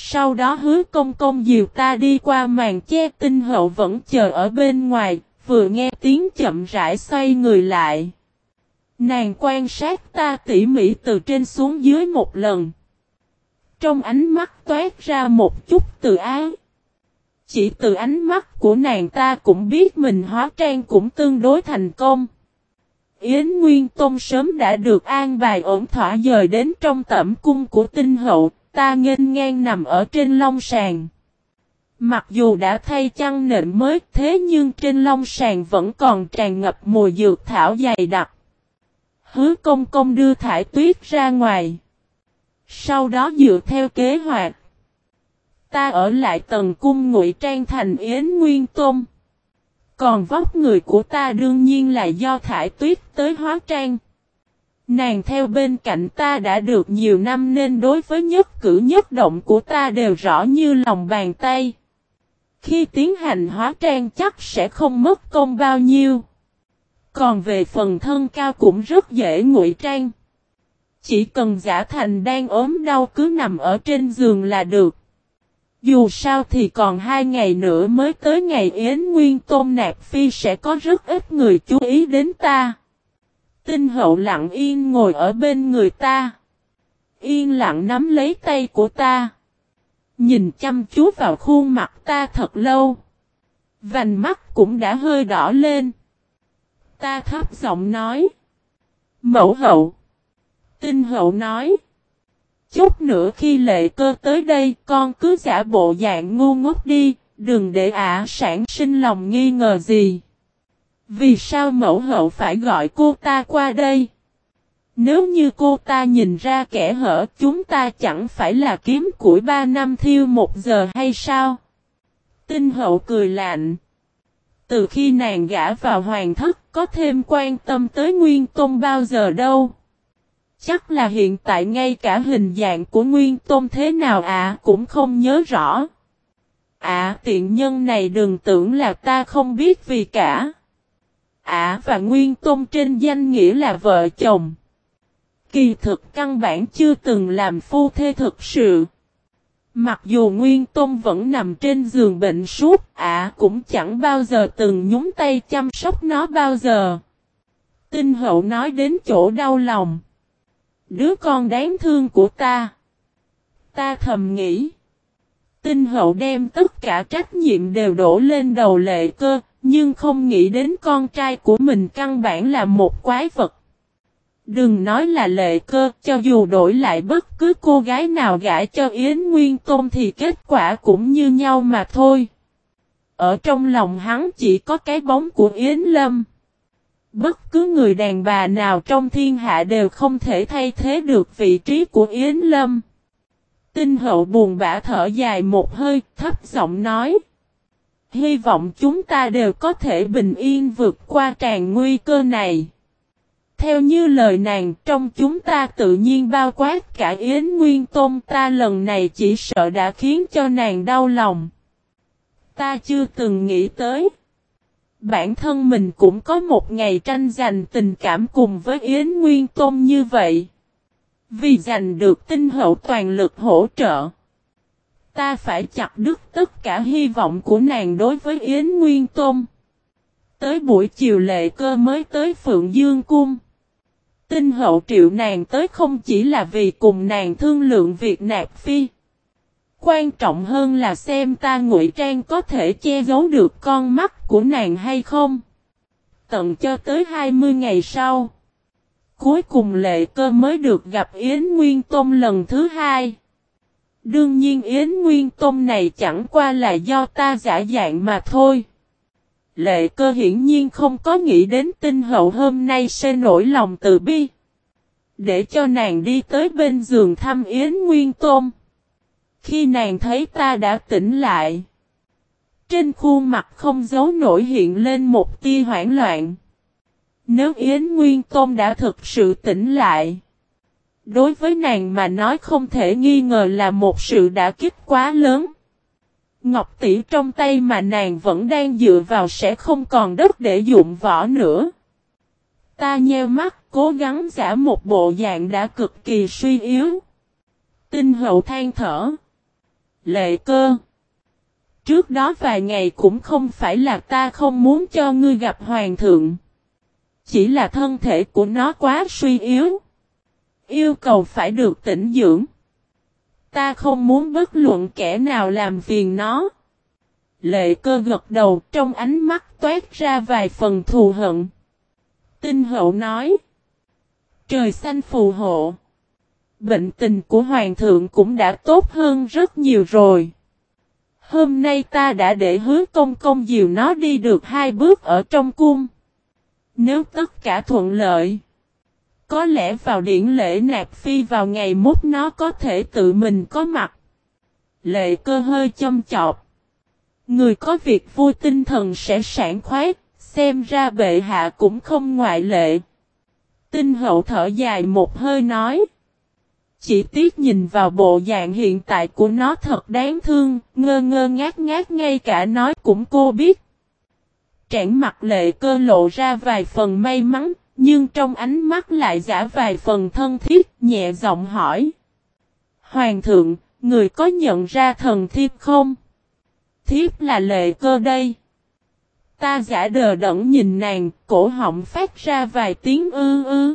Sau đó hứa công công dìu ta đi qua màn che tinh hậu vẫn chờ ở bên ngoài, vừa nghe tiếng chậm rãi xoay người lại. Nàng quan sát ta tỉ mỉ từ trên xuống dưới một lần. Trong ánh mắt toát ra một chút từ ái. Chỉ từ ánh mắt của nàng ta cũng biết mình hóa trang cũng tương đối thành công. Yến Nguyên Tôn sớm đã được an bài ổn thỏa dời đến trong tẩm cung của tinh hậu, ta nghênh ngang nằm ở trên long sàn. Mặc dù đã thay chăn nệm mới, thế nhưng trên long sàn vẫn còn tràn ngập mùi dược thảo dày đặc. Hứa công công đưa thải tuyết ra ngoài. Sau đó dựa theo kế hoạch. Ta ở lại tầng cung ngụy trang thành Yến Nguyên Tôn. Còn vóc người của ta đương nhiên là do thải tuyết tới hóa trang. Nàng theo bên cạnh ta đã được nhiều năm nên đối với nhất cử nhất động của ta đều rõ như lòng bàn tay. Khi tiến hành hóa trang chắc sẽ không mất công bao nhiêu. Còn về phần thân cao cũng rất dễ ngụy trang. Chỉ cần giả thành đang ốm đau cứ nằm ở trên giường là được. Dù sao thì còn hai ngày nữa mới tới ngày Yến Nguyên Tôn Nạp Phi sẽ có rất ít người chú ý đến ta. Tinh hậu lặng yên ngồi ở bên người ta. Yên lặng nắm lấy tay của ta. Nhìn chăm chú vào khuôn mặt ta thật lâu. Vành mắt cũng đã hơi đỏ lên. Ta thấp giọng nói. Mẫu hậu. Tinh hậu nói. Chút nữa khi lệ cơ tới đây con cứ giả bộ dạng ngu ngốc đi, đừng để ả sản sinh lòng nghi ngờ gì. Vì sao mẫu hậu phải gọi cô ta qua đây? Nếu như cô ta nhìn ra kẻ hở, chúng ta chẳng phải là kiếm củi ba năm thiêu một giờ hay sao? Tinh hậu cười lạnh. Từ khi nàng gã vào hoàng thất, có thêm quan tâm tới Nguyên Tôn bao giờ đâu. Chắc là hiện tại ngay cả hình dạng của Nguyên Tôn thế nào ạ cũng không nhớ rõ. à tiện nhân này đừng tưởng là ta không biết vì cả ả và Nguyên Tôn trên danh nghĩa là vợ chồng. Kỳ thực căn bản chưa từng làm phu thê thực sự. Mặc dù Nguyên Tôn vẫn nằm trên giường bệnh suốt, ả cũng chẳng bao giờ từng nhúng tay chăm sóc nó bao giờ. Tinh hậu nói đến chỗ đau lòng. Đứa con đáng thương của ta. Ta thầm nghĩ. Tinh hậu đem tất cả trách nhiệm đều đổ lên đầu lệ cơ, nhưng không nghĩ đến con trai của mình căn bản là một quái vật. Đừng nói là lệ cơ, cho dù đổi lại bất cứ cô gái nào gãi cho Yến Nguyên Tôn thì kết quả cũng như nhau mà thôi. Ở trong lòng hắn chỉ có cái bóng của Yến Lâm. Bất cứ người đàn bà nào trong thiên hạ đều không thể thay thế được vị trí của Yến Lâm. Tinh hậu buồn bã thở dài một hơi, thấp giọng nói. Hy vọng chúng ta đều có thể bình yên vượt qua tràn nguy cơ này. Theo như lời nàng, trong chúng ta tự nhiên bao quát cả Yến Nguyên Tôn ta lần này chỉ sợ đã khiến cho nàng đau lòng. Ta chưa từng nghĩ tới. Bản thân mình cũng có một ngày tranh giành tình cảm cùng với Yến Nguyên Tôn như vậy. Vì giành được tinh hậu toàn lực hỗ trợ. Ta phải chặt đứt tất cả hy vọng của nàng đối với Yến Nguyên Tôn. Tới buổi chiều lệ cơ mới tới Phượng Dương Cung. Tinh hậu triệu nàng tới không chỉ là vì cùng nàng thương lượng việc nạp phi. Quan trọng hơn là xem ta ngụy trang có thể che giấu được con mắt của nàng hay không. Tận cho tới 20 ngày sau. Cuối cùng lệ cơ mới được gặp Yến Nguyên Tôn lần thứ hai. Đương nhiên Yến Nguyên Tông này chẳng qua là do ta giả dạng mà thôi. Lệ cơ hiển nhiên không có nghĩ đến tinh hậu hôm nay sẽ nổi lòng từ bi. Để cho nàng đi tới bên giường thăm Yến Nguyên Tôn. Khi nàng thấy ta đã tỉnh lại. Trên khuôn mặt không giấu nổi hiện lên một tia hoảng loạn. Nếu Yến Nguyên Tôn đã thực sự tỉnh lại. Đối với nàng mà nói không thể nghi ngờ là một sự đã kích quá lớn. Ngọc tỷ trong tay mà nàng vẫn đang dựa vào sẽ không còn đất để dụng võ nữa. Ta nheo mắt, cố gắng giả một bộ dạng đã cực kỳ suy yếu. Tinh hậu than thở. Lệ cơ. Trước đó vài ngày cũng không phải là ta không muốn cho ngươi gặp hoàng thượng. Chỉ là thân thể của nó quá suy yếu. Yêu cầu phải được tỉnh dưỡng. Ta không muốn bất luận kẻ nào làm phiền nó. Lệ cơ gật đầu, trong ánh mắt toát ra vài phần thù hận. Tinh hậu nói. Trời xanh phù hộ. Bệnh tình của hoàng thượng cũng đã tốt hơn rất nhiều rồi. Hôm nay ta đã để hứa công công dìu nó đi được hai bước ở trong cung. Nếu tất cả thuận lợi. Có lẽ vào điển lễ nạp phi vào ngày mốt nó có thể tự mình có mặt. Lệ cơ hơi châm chọc. Người có việc vui tinh thần sẽ sản khoái, xem ra bệ hạ cũng không ngoại lệ. Tinh hậu thở dài một hơi nói. Chỉ tiếc nhìn vào bộ dạng hiện tại của nó thật đáng thương, ngơ ngơ ngát ngát ngay cả nói cũng cô biết. Trảng mặt lệ cơ lộ ra vài phần may mắn, nhưng trong ánh mắt lại giả vài phần thân thiết, nhẹ giọng hỏi. Hoàng thượng, người có nhận ra thần thiếp không? Thiếp là lệ cơ đây. Ta giả đờ đẫn nhìn nàng, cổ họng phát ra vài tiếng ư ư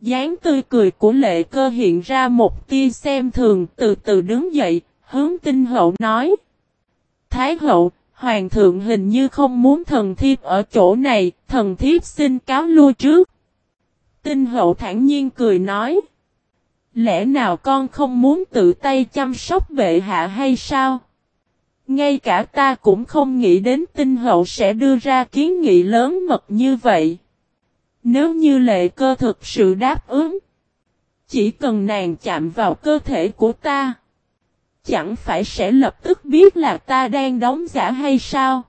dáng tươi cười của lệ cơ hiện ra một tia xem thường từ từ đứng dậy, hướng tinh hậu nói. Thái hậu, hoàng thượng hình như không muốn thần thiếp ở chỗ này, thần thiếp xin cáo lui trước. Tinh hậu thản nhiên cười nói. Lẽ nào con không muốn tự tay chăm sóc bệ hạ hay sao? Ngay cả ta cũng không nghĩ đến tinh hậu sẽ đưa ra kiến nghị lớn mật như vậy. Nếu như lệ cơ thực sự đáp ứng, chỉ cần nàng chạm vào cơ thể của ta, chẳng phải sẽ lập tức biết là ta đang đóng giả hay sao?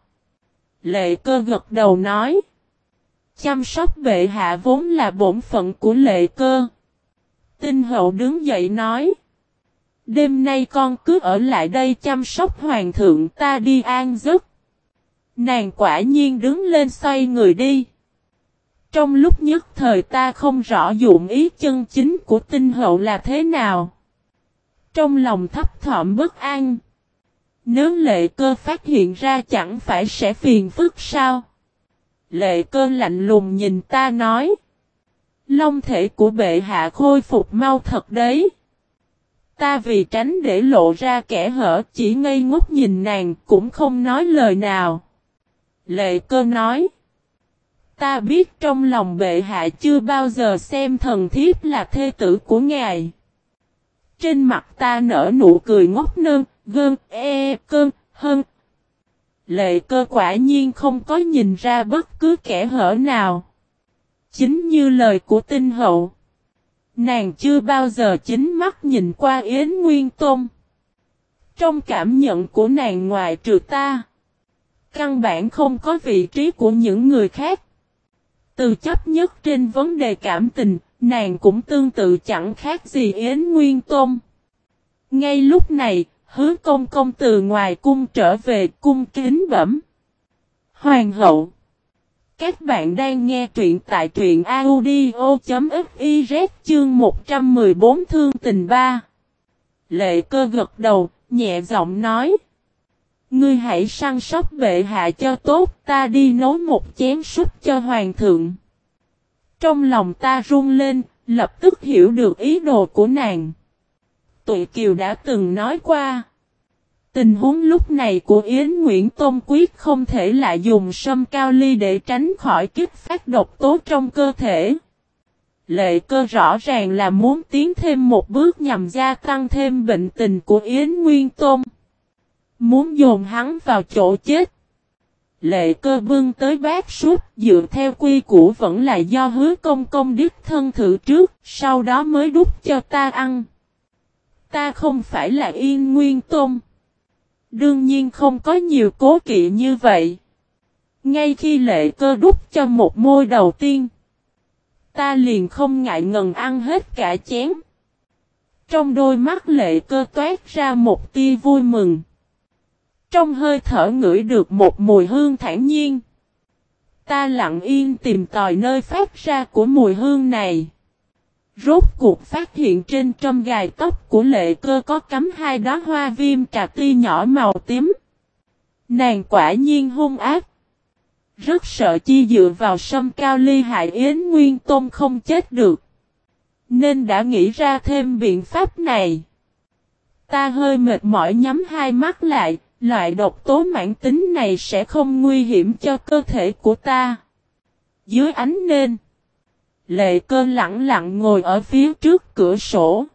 Lệ cơ gật đầu nói, chăm sóc bệ hạ vốn là bổn phận của lệ cơ. Tinh hậu đứng dậy nói, đêm nay con cứ ở lại đây chăm sóc hoàng thượng ta đi an giấc. Nàng quả nhiên đứng lên xoay người đi. Trong lúc nhất thời ta không rõ dụng ý chân chính của tinh hậu là thế nào. Trong lòng thấp thỏm bất an. Nếu lệ cơ phát hiện ra chẳng phải sẽ phiền phức sao? Lệ cơ lạnh lùng nhìn ta nói. Long thể của bệ hạ khôi phục mau thật đấy. Ta vì tránh để lộ ra kẻ hở chỉ ngây ngốc nhìn nàng cũng không nói lời nào. Lệ cơ nói. Ta biết trong lòng bệ hạ chưa bao giờ xem thần thiếp là thê tử của ngài. Trên mặt ta nở nụ cười ngốc nơn, gơn, e, cơn, hơn. Lệ cơ quả nhiên không có nhìn ra bất cứ kẻ hở nào. Chính như lời của tinh hậu. Nàng chưa bao giờ chính mắt nhìn qua Yến Nguyên Tôn. Trong cảm nhận của nàng ngoài trừ ta. Căn bản không có vị trí của những người khác. Từ chấp nhất trên vấn đề cảm tình, nàng cũng tương tự chẳng khác gì Yến Nguyên Tôn. Ngay lúc này, hứa công công từ ngoài cung trở về cung kính bẩm. Hoàng hậu. Các bạn đang nghe truyện tại truyện audio.fiz chương 114 thương tình ba. Lệ cơ gật đầu, nhẹ giọng nói. Ngươi hãy săn sóc bệ hạ cho tốt, ta đi nấu một chén súp cho hoàng thượng. Trong lòng ta run lên, lập tức hiểu được ý đồ của nàng. Tụi Kiều đã từng nói qua. Tình huống lúc này của Yến Nguyễn Tôn Quyết không thể lại dùng sâm cao ly để tránh khỏi kích phát độc tố trong cơ thể. Lệ cơ rõ ràng là muốn tiến thêm một bước nhằm gia tăng thêm bệnh tình của Yến Nguyên Tôn. Muốn dồn hắn vào chỗ chết. Lệ cơ bưng tới bát súp dựa theo quy củ vẫn là do hứa công công đích thân thử trước, sau đó mới đút cho ta ăn. Ta không phải là yên nguyên tôn. Đương nhiên không có nhiều cố kỵ như vậy. Ngay khi lệ cơ đút cho một môi đầu tiên, ta liền không ngại ngần ăn hết cả chén. Trong đôi mắt lệ cơ toát ra một tia vui mừng. Trong hơi thở ngửi được một mùi hương thản nhiên. Ta lặng yên tìm tòi nơi phát ra của mùi hương này. Rốt cuộc phát hiện trên trong gài tóc của lệ cơ có cắm hai đóa hoa viêm trà ti nhỏ màu tím. Nàng quả nhiên hung ác. Rất sợ chi dựa vào sâm cao ly hại Yến Nguyên Tôn không chết được. Nên đã nghĩ ra thêm biện pháp này. Ta hơi mệt mỏi nhắm hai mắt lại, loại độc tố mãn tính này sẽ không nguy hiểm cho cơ thể của ta. Dưới ánh nên. lệ cơ lặng lặng ngồi ở phía trước cửa sổ.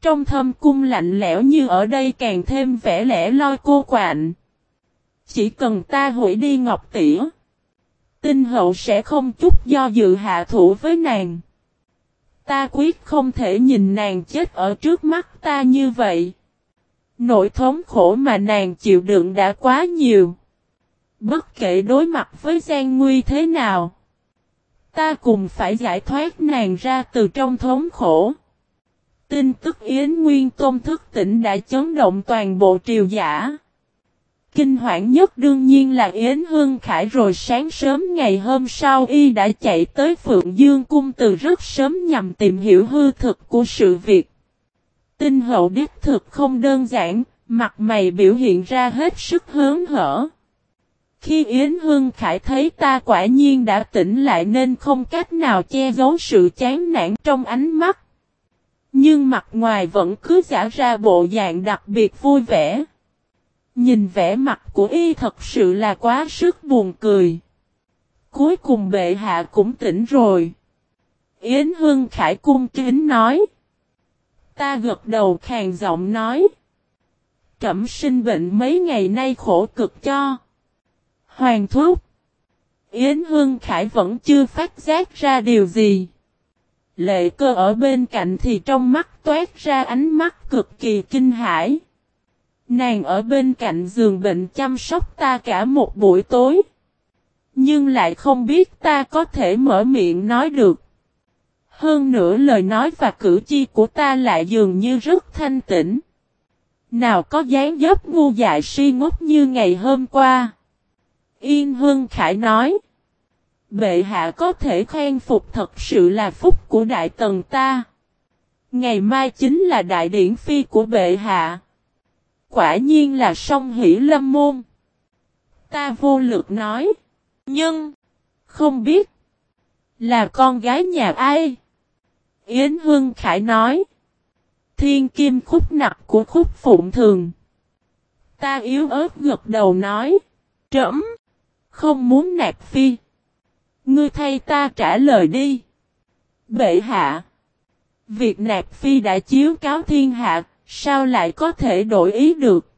Trong thâm cung lạnh lẽo như ở đây càng thêm vẻ lẻ loi cô quạnh. Chỉ cần ta hủy đi ngọc tỉa. Tinh hậu sẽ không chút do dự hạ thủ với nàng. Ta quyết không thể nhìn nàng chết ở trước mắt ta như vậy. Nỗi thống khổ mà nàng chịu đựng đã quá nhiều. Bất kể đối mặt với gian nguy thế nào. Ta cùng phải giải thoát nàng ra từ trong thống khổ. Tin tức Yến Nguyên Tôn thức tỉnh đã chấn động toàn bộ triều giả. Kinh hoảng nhất đương nhiên là Yến Hương Khải rồi sáng sớm ngày hôm sau y đã chạy tới Phượng Dương Cung từ rất sớm nhằm tìm hiểu hư thực của sự việc. Tinh hậu đích thực không đơn giản, mặt mày biểu hiện ra hết sức hướng hở. Khi Yến Hương Khải thấy ta quả nhiên đã tỉnh lại nên không cách nào che giấu sự chán nản trong ánh mắt. Nhưng mặt ngoài vẫn cứ giả ra bộ dạng đặc biệt vui vẻ. Nhìn vẻ mặt của y thật sự là quá sức buồn cười. Cuối cùng bệ hạ cũng tỉnh rồi. Yến Hương Khải cung kính nói. Ta gật đầu khàn giọng nói. Trẩm sinh bệnh mấy ngày nay khổ cực cho. Hoàng thúc. Yến Hương Khải vẫn chưa phát giác ra điều gì. Lệ cơ ở bên cạnh thì trong mắt toát ra ánh mắt cực kỳ kinh hãi. Nàng ở bên cạnh giường bệnh chăm sóc ta cả một buổi tối. Nhưng lại không biết ta có thể mở miệng nói được. Hơn nữa lời nói và cử chi của ta lại dường như rất thanh tĩnh. Nào có dáng dấp ngu dại si ngốc như ngày hôm qua. Yên Hương Khải nói. Bệ hạ có thể khen phục thật sự là phúc của đại tần ta. Ngày mai chính là đại điển phi của bệ hạ. Quả nhiên là song hỷ lâm môn. Ta vô lực nói. Nhưng. Không biết. Là con gái nhà ai? Yến Hương Khải nói. Thiên kim khúc nặc của khúc phụng thường. Ta yếu ớt gật đầu nói. Trẫm Không muốn nạp phi. Ngươi thay ta trả lời đi. Bệ hạ. Việc nạp phi đã chiếu cáo thiên hạ, sao lại có thể đổi ý được?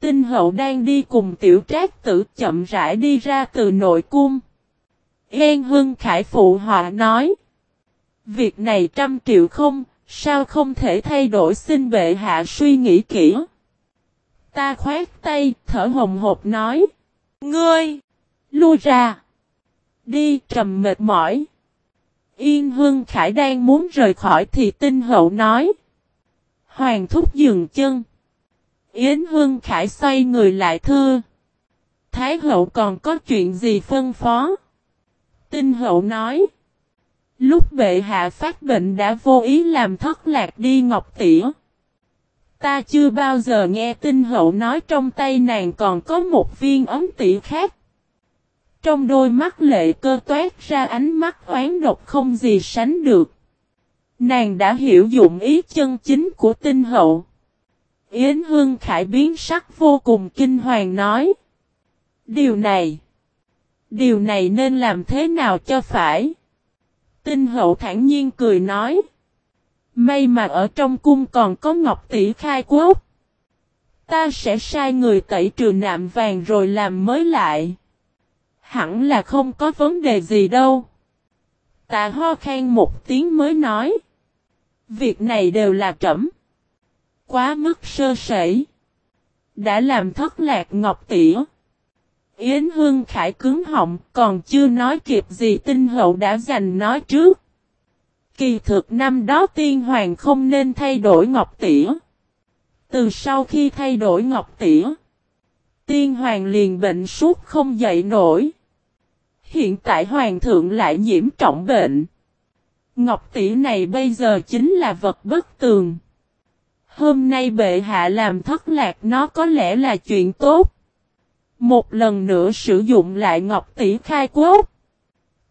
Tinh hậu đang đi cùng tiểu trác tử chậm rãi đi ra từ nội cung. Yên Hưng Khải phụ họa nói. Việc này trăm triệu không, sao không thể thay đổi xin bệ hạ suy nghĩ kỹ. Ta khoát tay, thở hồng hộp nói. Ngươi! Lui ra! Đi trầm mệt mỏi. Yên Hương Khải đang muốn rời khỏi thì tinh hậu nói. Hoàng thúc dừng chân. Yến Hương Khải xoay người lại thưa. Thái hậu còn có chuyện gì phân phó? Tinh hậu nói. Lúc bệ hạ phát bệnh đã vô ý làm thất lạc đi ngọc tỉa. Ta chưa bao giờ nghe tinh hậu nói trong tay nàng còn có một viên ấm tỉ khác. Trong đôi mắt lệ cơ toát ra ánh mắt oán độc không gì sánh được. Nàng đã hiểu dụng ý chân chính của tinh hậu. Yến Hương Khải biến sắc vô cùng kinh hoàng nói. Điều này. Điều này nên làm thế nào cho phải? Tinh hậu thản nhiên cười nói. May mà ở trong cung còn có ngọc tỷ khai quốc. Ta sẽ sai người tẩy trừ nạm vàng rồi làm mới lại. Hẳn là không có vấn đề gì đâu. Tạ ho khen một tiếng mới nói. Việc này đều là trẫm. Quá mức sơ sẩy. Đã làm thất lạc ngọc tỉa. Yến Hương Khải cứng họng, còn chưa nói kịp gì tinh hậu đã giành nói trước. Kỳ thực năm đó tiên hoàng không nên thay đổi ngọc tỉa. Từ sau khi thay đổi ngọc tỉa. Tiên hoàng liền bệnh suốt không dậy nổi. Hiện tại hoàng thượng lại nhiễm trọng bệnh. Ngọc tỷ này bây giờ chính là vật bất tường. Hôm nay bệ hạ làm thất lạc nó có lẽ là chuyện tốt. Một lần nữa sử dụng lại ngọc tỷ khai quốc.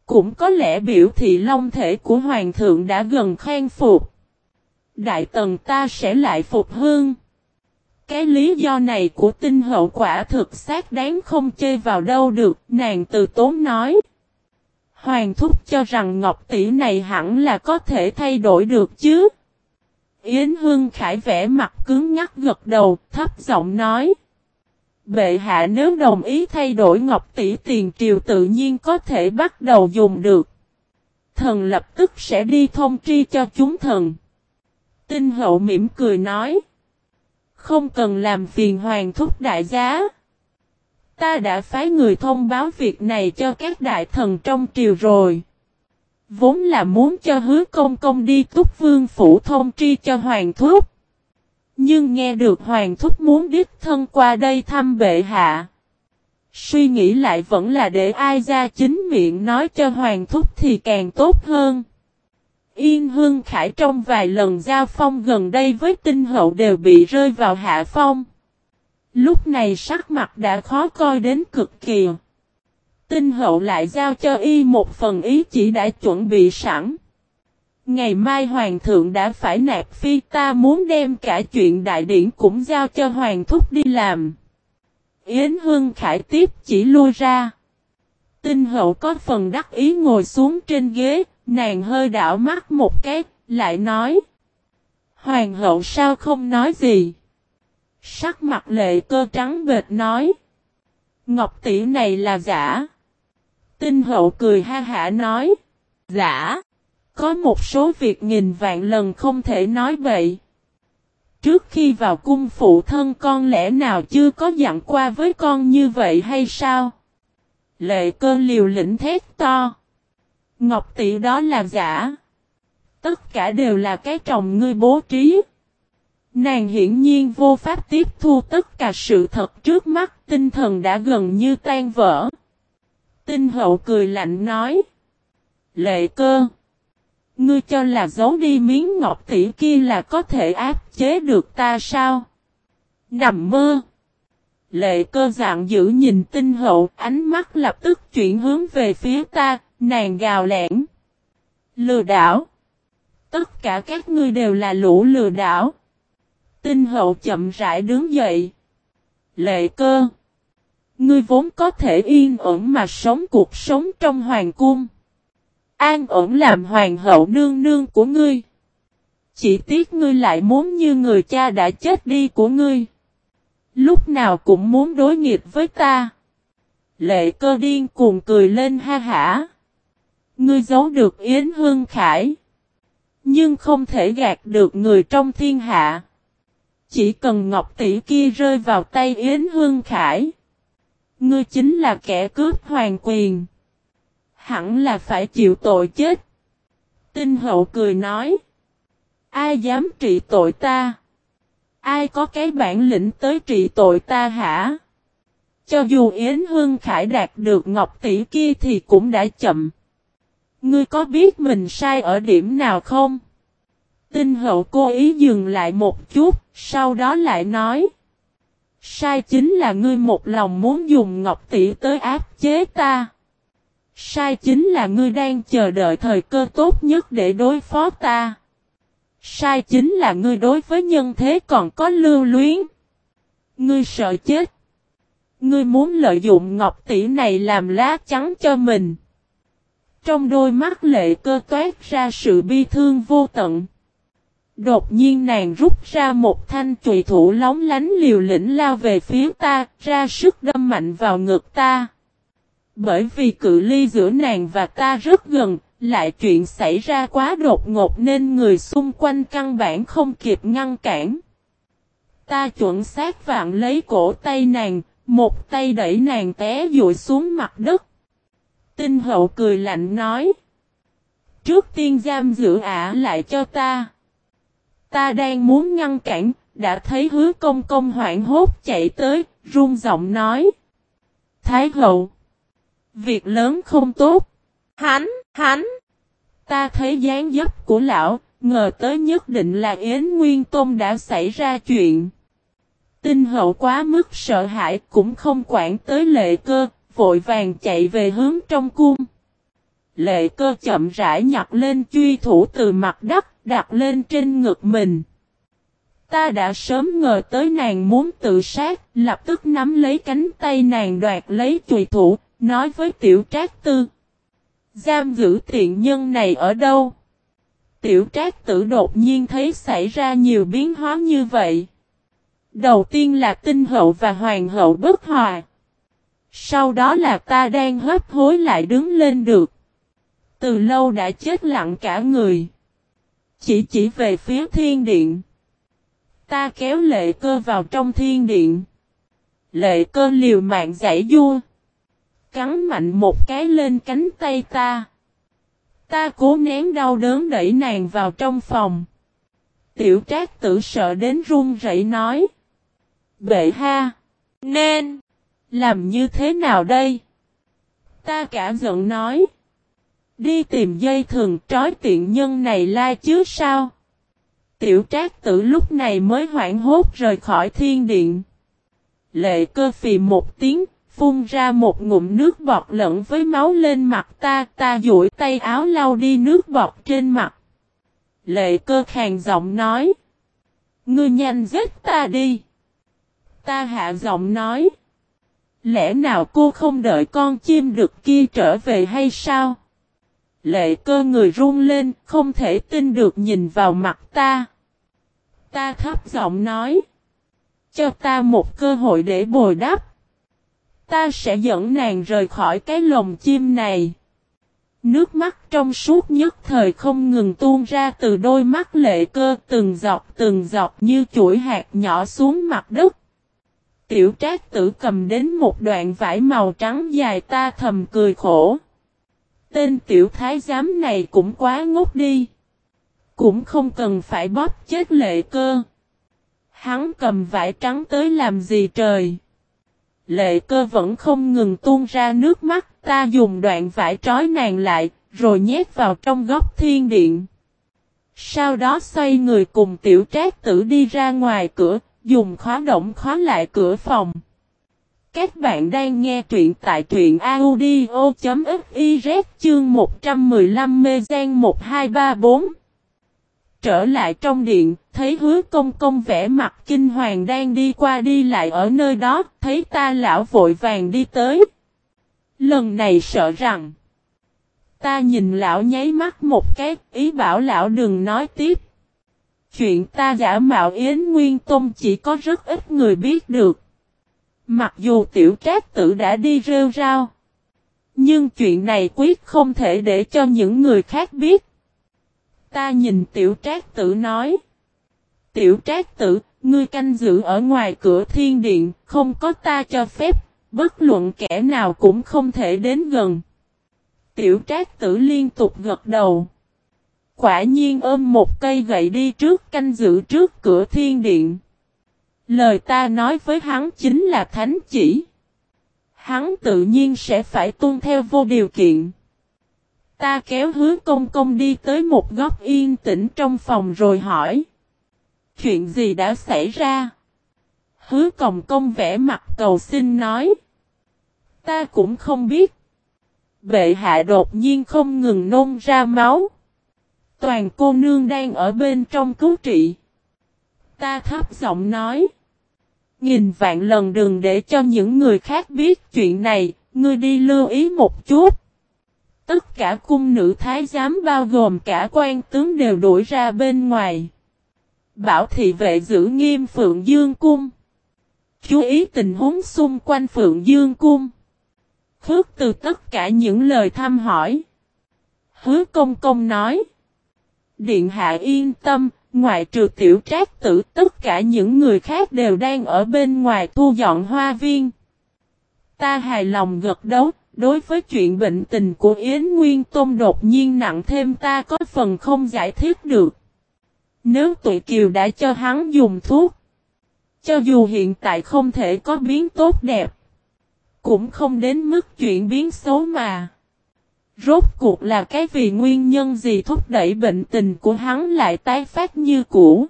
Cũng có lẽ biểu thị long thể của hoàng thượng đã gần khen phục. Đại tần ta sẽ lại phục hương. Cái lý do này của tinh hậu quả thực xác đáng không chơi vào đâu được, nàng từ tốn nói. Hoàng thúc cho rằng ngọc tỷ này hẳn là có thể thay đổi được chứ. Yến Hương Khải vẽ mặt cứng nhắc gật đầu, thấp giọng nói. Bệ hạ nếu đồng ý thay đổi ngọc tỷ tiền triều tự nhiên có thể bắt đầu dùng được. Thần lập tức sẽ đi thông tri cho chúng thần. Tinh hậu mỉm cười nói. Không cần làm phiền hoàng thúc đại giá. Ta đã phái người thông báo việc này cho các đại thần trong triều rồi. Vốn là muốn cho hứa công công đi túc vương phủ thông tri cho hoàng thúc. Nhưng nghe được hoàng thúc muốn đích thân qua đây thăm bệ hạ. Suy nghĩ lại vẫn là để ai ra chính miệng nói cho hoàng thúc thì càng tốt hơn. Yên Hương Khải trong vài lần giao phong gần đây với tinh hậu đều bị rơi vào hạ phong. Lúc này sắc mặt đã khó coi đến cực kỳ. Tinh hậu lại giao cho y một phần ý chỉ đã chuẩn bị sẵn. Ngày mai hoàng thượng đã phải nạp phi ta muốn đem cả chuyện đại điển cũng giao cho hoàng thúc đi làm. Yến Hương Khải tiếp chỉ lui ra. Tinh hậu có phần đắc ý ngồi xuống trên ghế, nàng hơi đảo mắt một cái, lại nói. Hoàng hậu sao không nói gì? Sắc mặt lệ cơ trắng bệt nói. Ngọc tỷ này là giả. Tinh hậu cười ha hả nói. Giả. Có một số việc nghìn vạn lần không thể nói vậy. Trước khi vào cung phụ thân con lẽ nào chưa có dặn qua với con như vậy hay sao? Lệ cơ liều lĩnh thét to. Ngọc tỷ đó là giả. Tất cả đều là cái chồng ngươi bố trí. Nàng hiển nhiên vô pháp tiếp thu tất cả sự thật trước mắt, tinh thần đã gần như tan vỡ. Tinh hậu cười lạnh nói. Lệ cơ. Ngươi cho là giấu đi miếng ngọc tỷ kia là có thể áp chế được ta sao? Nằm mơ. Lệ cơ dạng giữ nhìn tinh hậu, ánh mắt lập tức chuyển hướng về phía ta, nàng gào lẻn. Lừa đảo. Tất cả các ngươi đều là lũ lừa đảo. Tinh hậu chậm rãi đứng dậy. Lệ cơ. Ngươi vốn có thể yên ổn mà sống cuộc sống trong hoàng cung. An ổn làm hoàng hậu nương nương của ngươi. Chỉ tiếc ngươi lại muốn như người cha đã chết đi của ngươi. Lúc nào cũng muốn đối nghịch với ta. Lệ cơ điên cuồng cười lên ha hả. Ngươi giấu được Yến Hương Khải. Nhưng không thể gạt được người trong thiên hạ. Chỉ cần ngọc tỷ kia rơi vào tay Yến Hương Khải. Ngươi chính là kẻ cướp hoàng quyền. Hẳn là phải chịu tội chết. Tinh hậu cười nói. Ai dám trị tội ta? Ai có cái bản lĩnh tới trị tội ta hả? Cho dù Yến Hương Khải đạt được ngọc tỷ kia thì cũng đã chậm. Ngươi có biết mình sai ở điểm nào không? Tinh hậu cố ý dừng lại một chút, sau đó lại nói. Sai chính là ngươi một lòng muốn dùng ngọc tỷ tới áp chế ta. Sai chính là ngươi đang chờ đợi thời cơ tốt nhất để đối phó ta. Sai chính là ngươi đối với nhân thế còn có lưu luyến. Ngươi sợ chết. Ngươi muốn lợi dụng ngọc tỷ này làm lá chắn cho mình. Trong đôi mắt lệ cơ toát ra sự bi thương vô tận. Đột nhiên nàng rút ra một thanh chùy thủ lóng lánh liều lĩnh lao về phía ta, ra sức đâm mạnh vào ngực ta. Bởi vì cự ly giữa nàng và ta rất gần, lại chuyện xảy ra quá đột ngột nên người xung quanh căn bản không kịp ngăn cản. Ta chuẩn xác vạn lấy cổ tay nàng, một tay đẩy nàng té dụi xuống mặt đất. Tinh hậu cười lạnh nói. Trước tiên giam giữ ả lại cho ta. Ta đang muốn ngăn cản, đã thấy hứa công công hoảng hốt chạy tới, run giọng nói. Thái hậu. Việc lớn không tốt. Hắn, hắn. Ta thấy dáng dấp của lão, ngờ tới nhất định là Yến Nguyên Tôn đã xảy ra chuyện. Tinh hậu quá mức sợ hãi cũng không quản tới lệ cơ, vội vàng chạy về hướng trong cung. Lệ cơ chậm rãi nhặt lên truy thủ từ mặt đất, đặt lên trên ngực mình. Ta đã sớm ngờ tới nàng muốn tự sát, lập tức nắm lấy cánh tay nàng đoạt lấy chùy thủ, nói với tiểu trác tư. Giam giữ tiện nhân này ở đâu? Tiểu trác tử đột nhiên thấy xảy ra nhiều biến hóa như vậy. Đầu tiên là tinh hậu và hoàng hậu bất hòa. Sau đó là ta đang hấp hối lại đứng lên được. Từ lâu đã chết lặng cả người. Chỉ chỉ về phía thiên điện. Ta kéo lệ cơ vào trong thiên điện. Lệ cơ liều mạng giải vua. Cắn mạnh một cái lên cánh tay ta. Ta cố nén đau đớn đẩy nàng vào trong phòng. Tiểu trác tử sợ đến run rẩy nói. Bệ ha! Nên! Làm như thế nào đây? Ta cả giận nói. Đi tìm dây thường trói tiện nhân này la chứ sao? Tiểu trác tử lúc này mới hoảng hốt rời khỏi thiên điện. Lệ cơ phì một tiếng, phun ra một ngụm nước bọt lẫn với máu lên mặt ta, ta duỗi tay áo lau đi nước bọt trên mặt. Lệ cơ khàn giọng nói. Ngươi nhanh giết ta đi. Ta hạ giọng nói. Lẽ nào cô không đợi con chim được kia trở về hay sao? Lệ cơ người run lên, không thể tin được nhìn vào mặt ta. Ta thấp giọng nói. Cho ta một cơ hội để bồi đắp. Ta sẽ dẫn nàng rời khỏi cái lồng chim này. Nước mắt trong suốt nhất thời không ngừng tuôn ra từ đôi mắt lệ cơ từng giọt từng giọt như chuỗi hạt nhỏ xuống mặt đất. Tiểu trác tử cầm đến một đoạn vải màu trắng dài ta thầm cười khổ. Tên tiểu thái giám này cũng quá ngốc đi. Cũng không cần phải bóp chết lệ cơ. Hắn cầm vải trắng tới làm gì trời. Lệ cơ vẫn không ngừng tuôn ra nước mắt, ta dùng đoạn vải trói nàng lại, rồi nhét vào trong góc thiên điện. Sau đó xoay người cùng tiểu trác tử đi ra ngoài cửa, dùng khóa động khóa lại cửa phòng. Các bạn đang nghe truyện tại truyện audio.fiz chương 115 mê gian 1234. Trở lại trong điện, thấy hứa công công vẽ mặt kinh hoàng đang đi qua đi lại ở nơi đó, thấy ta lão vội vàng đi tới. Lần này sợ rằng, ta nhìn lão nháy mắt một cái, ý bảo lão đừng nói tiếp. Chuyện ta giả mạo Yến Nguyên Tông chỉ có rất ít người biết được. Mặc dù tiểu trác tử đã đi rêu rao. Nhưng chuyện này quyết không thể để cho những người khác biết. Ta nhìn tiểu trác tử nói. Tiểu trác tử, ngươi canh giữ ở ngoài cửa thiên điện, không có ta cho phép, bất luận kẻ nào cũng không thể đến gần. Tiểu trác tử liên tục gật đầu. Quả nhiên ôm một cây gậy đi trước canh giữ trước cửa thiên điện. Lời ta nói với hắn chính là thánh chỉ. Hắn tự nhiên sẽ phải tuân theo vô điều kiện. Ta kéo hứa công công đi tới một góc yên tĩnh trong phòng rồi hỏi. Chuyện gì đã xảy ra? Hứa công công vẽ mặt cầu xin nói. Ta cũng không biết. Bệ hạ đột nhiên không ngừng nôn ra máu. Toàn cô nương đang ở bên trong cứu trị. Ta thấp giọng nói. Nghìn vạn lần đừng để cho những người khác biết chuyện này, ngươi đi lưu ý một chút. Tất cả cung nữ thái giám bao gồm cả quan tướng đều đuổi ra bên ngoài. Bảo thị vệ giữ nghiêm Phượng Dương Cung. Chú ý tình huống xung quanh Phượng Dương Cung. Khước từ tất cả những lời thăm hỏi. Hứa công công nói. Điện hạ yên tâm, ngoại trừ tiểu trác tử tất cả những người khác đều đang ở bên ngoài thu dọn hoa viên. Ta hài lòng gật đấu, đối với chuyện bệnh tình của Yến Nguyên Tôn đột nhiên nặng thêm ta có phần không giải thích được. Nếu tụi kiều đã cho hắn dùng thuốc, cho dù hiện tại không thể có biến tốt đẹp, cũng không đến mức chuyện biến xấu mà. Rốt cuộc là cái vì nguyên nhân gì thúc đẩy bệnh tình của hắn lại tái phát như cũ.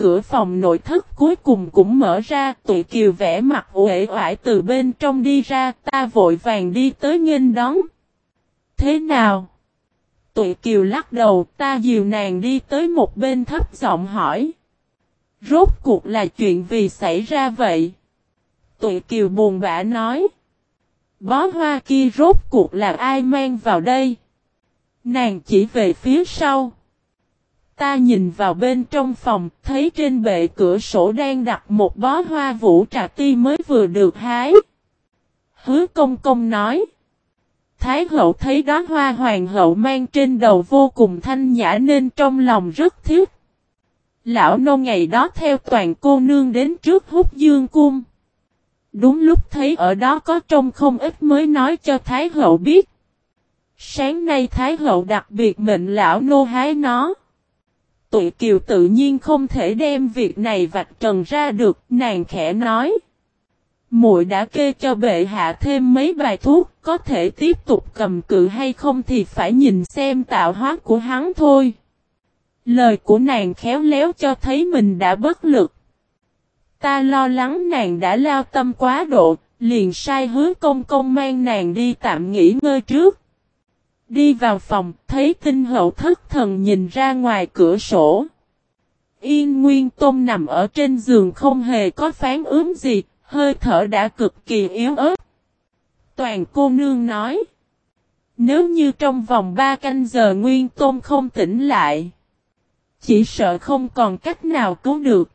Cửa phòng nội thất cuối cùng cũng mở ra, tụi kiều vẽ mặt uể oải từ bên trong đi ra, ta vội vàng đi tới nghênh đón. Thế nào? Tụi kiều lắc đầu, ta dìu nàng đi tới một bên thấp giọng hỏi. Rốt cuộc là chuyện vì xảy ra vậy? Tụi kiều buồn bã nói. Bó hoa kia rốt cuộc là ai mang vào đây? Nàng chỉ về phía sau. Ta nhìn vào bên trong phòng, thấy trên bệ cửa sổ đang đặt một bó hoa vũ trà ti mới vừa được hái. Hứa công công nói. Thái hậu thấy đó hoa hoàng hậu mang trên đầu vô cùng thanh nhã nên trong lòng rất thiết. Lão nô ngày đó theo toàn cô nương đến trước hút dương cung. Đúng lúc thấy ở đó có trông không ít mới nói cho Thái hậu biết. Sáng nay Thái hậu đặc biệt mệnh lão nô hái nó. Tụi kiều tự nhiên không thể đem việc này vạch trần ra được, nàng khẽ nói. Muội đã kê cho bệ hạ thêm mấy bài thuốc, có thể tiếp tục cầm cự hay không thì phải nhìn xem tạo hóa của hắn thôi. Lời của nàng khéo léo cho thấy mình đã bất lực. Ta lo lắng nàng đã lao tâm quá độ, liền sai hứa công công mang nàng đi tạm nghỉ ngơi trước. Đi vào phòng, thấy tinh hậu thất thần nhìn ra ngoài cửa sổ. Yên Nguyên Tôn nằm ở trên giường không hề có phán ướm gì, hơi thở đã cực kỳ yếu ớt. Toàn cô nương nói. Nếu như trong vòng ba canh giờ Nguyên Tôn không tỉnh lại. Chỉ sợ không còn cách nào cứu được.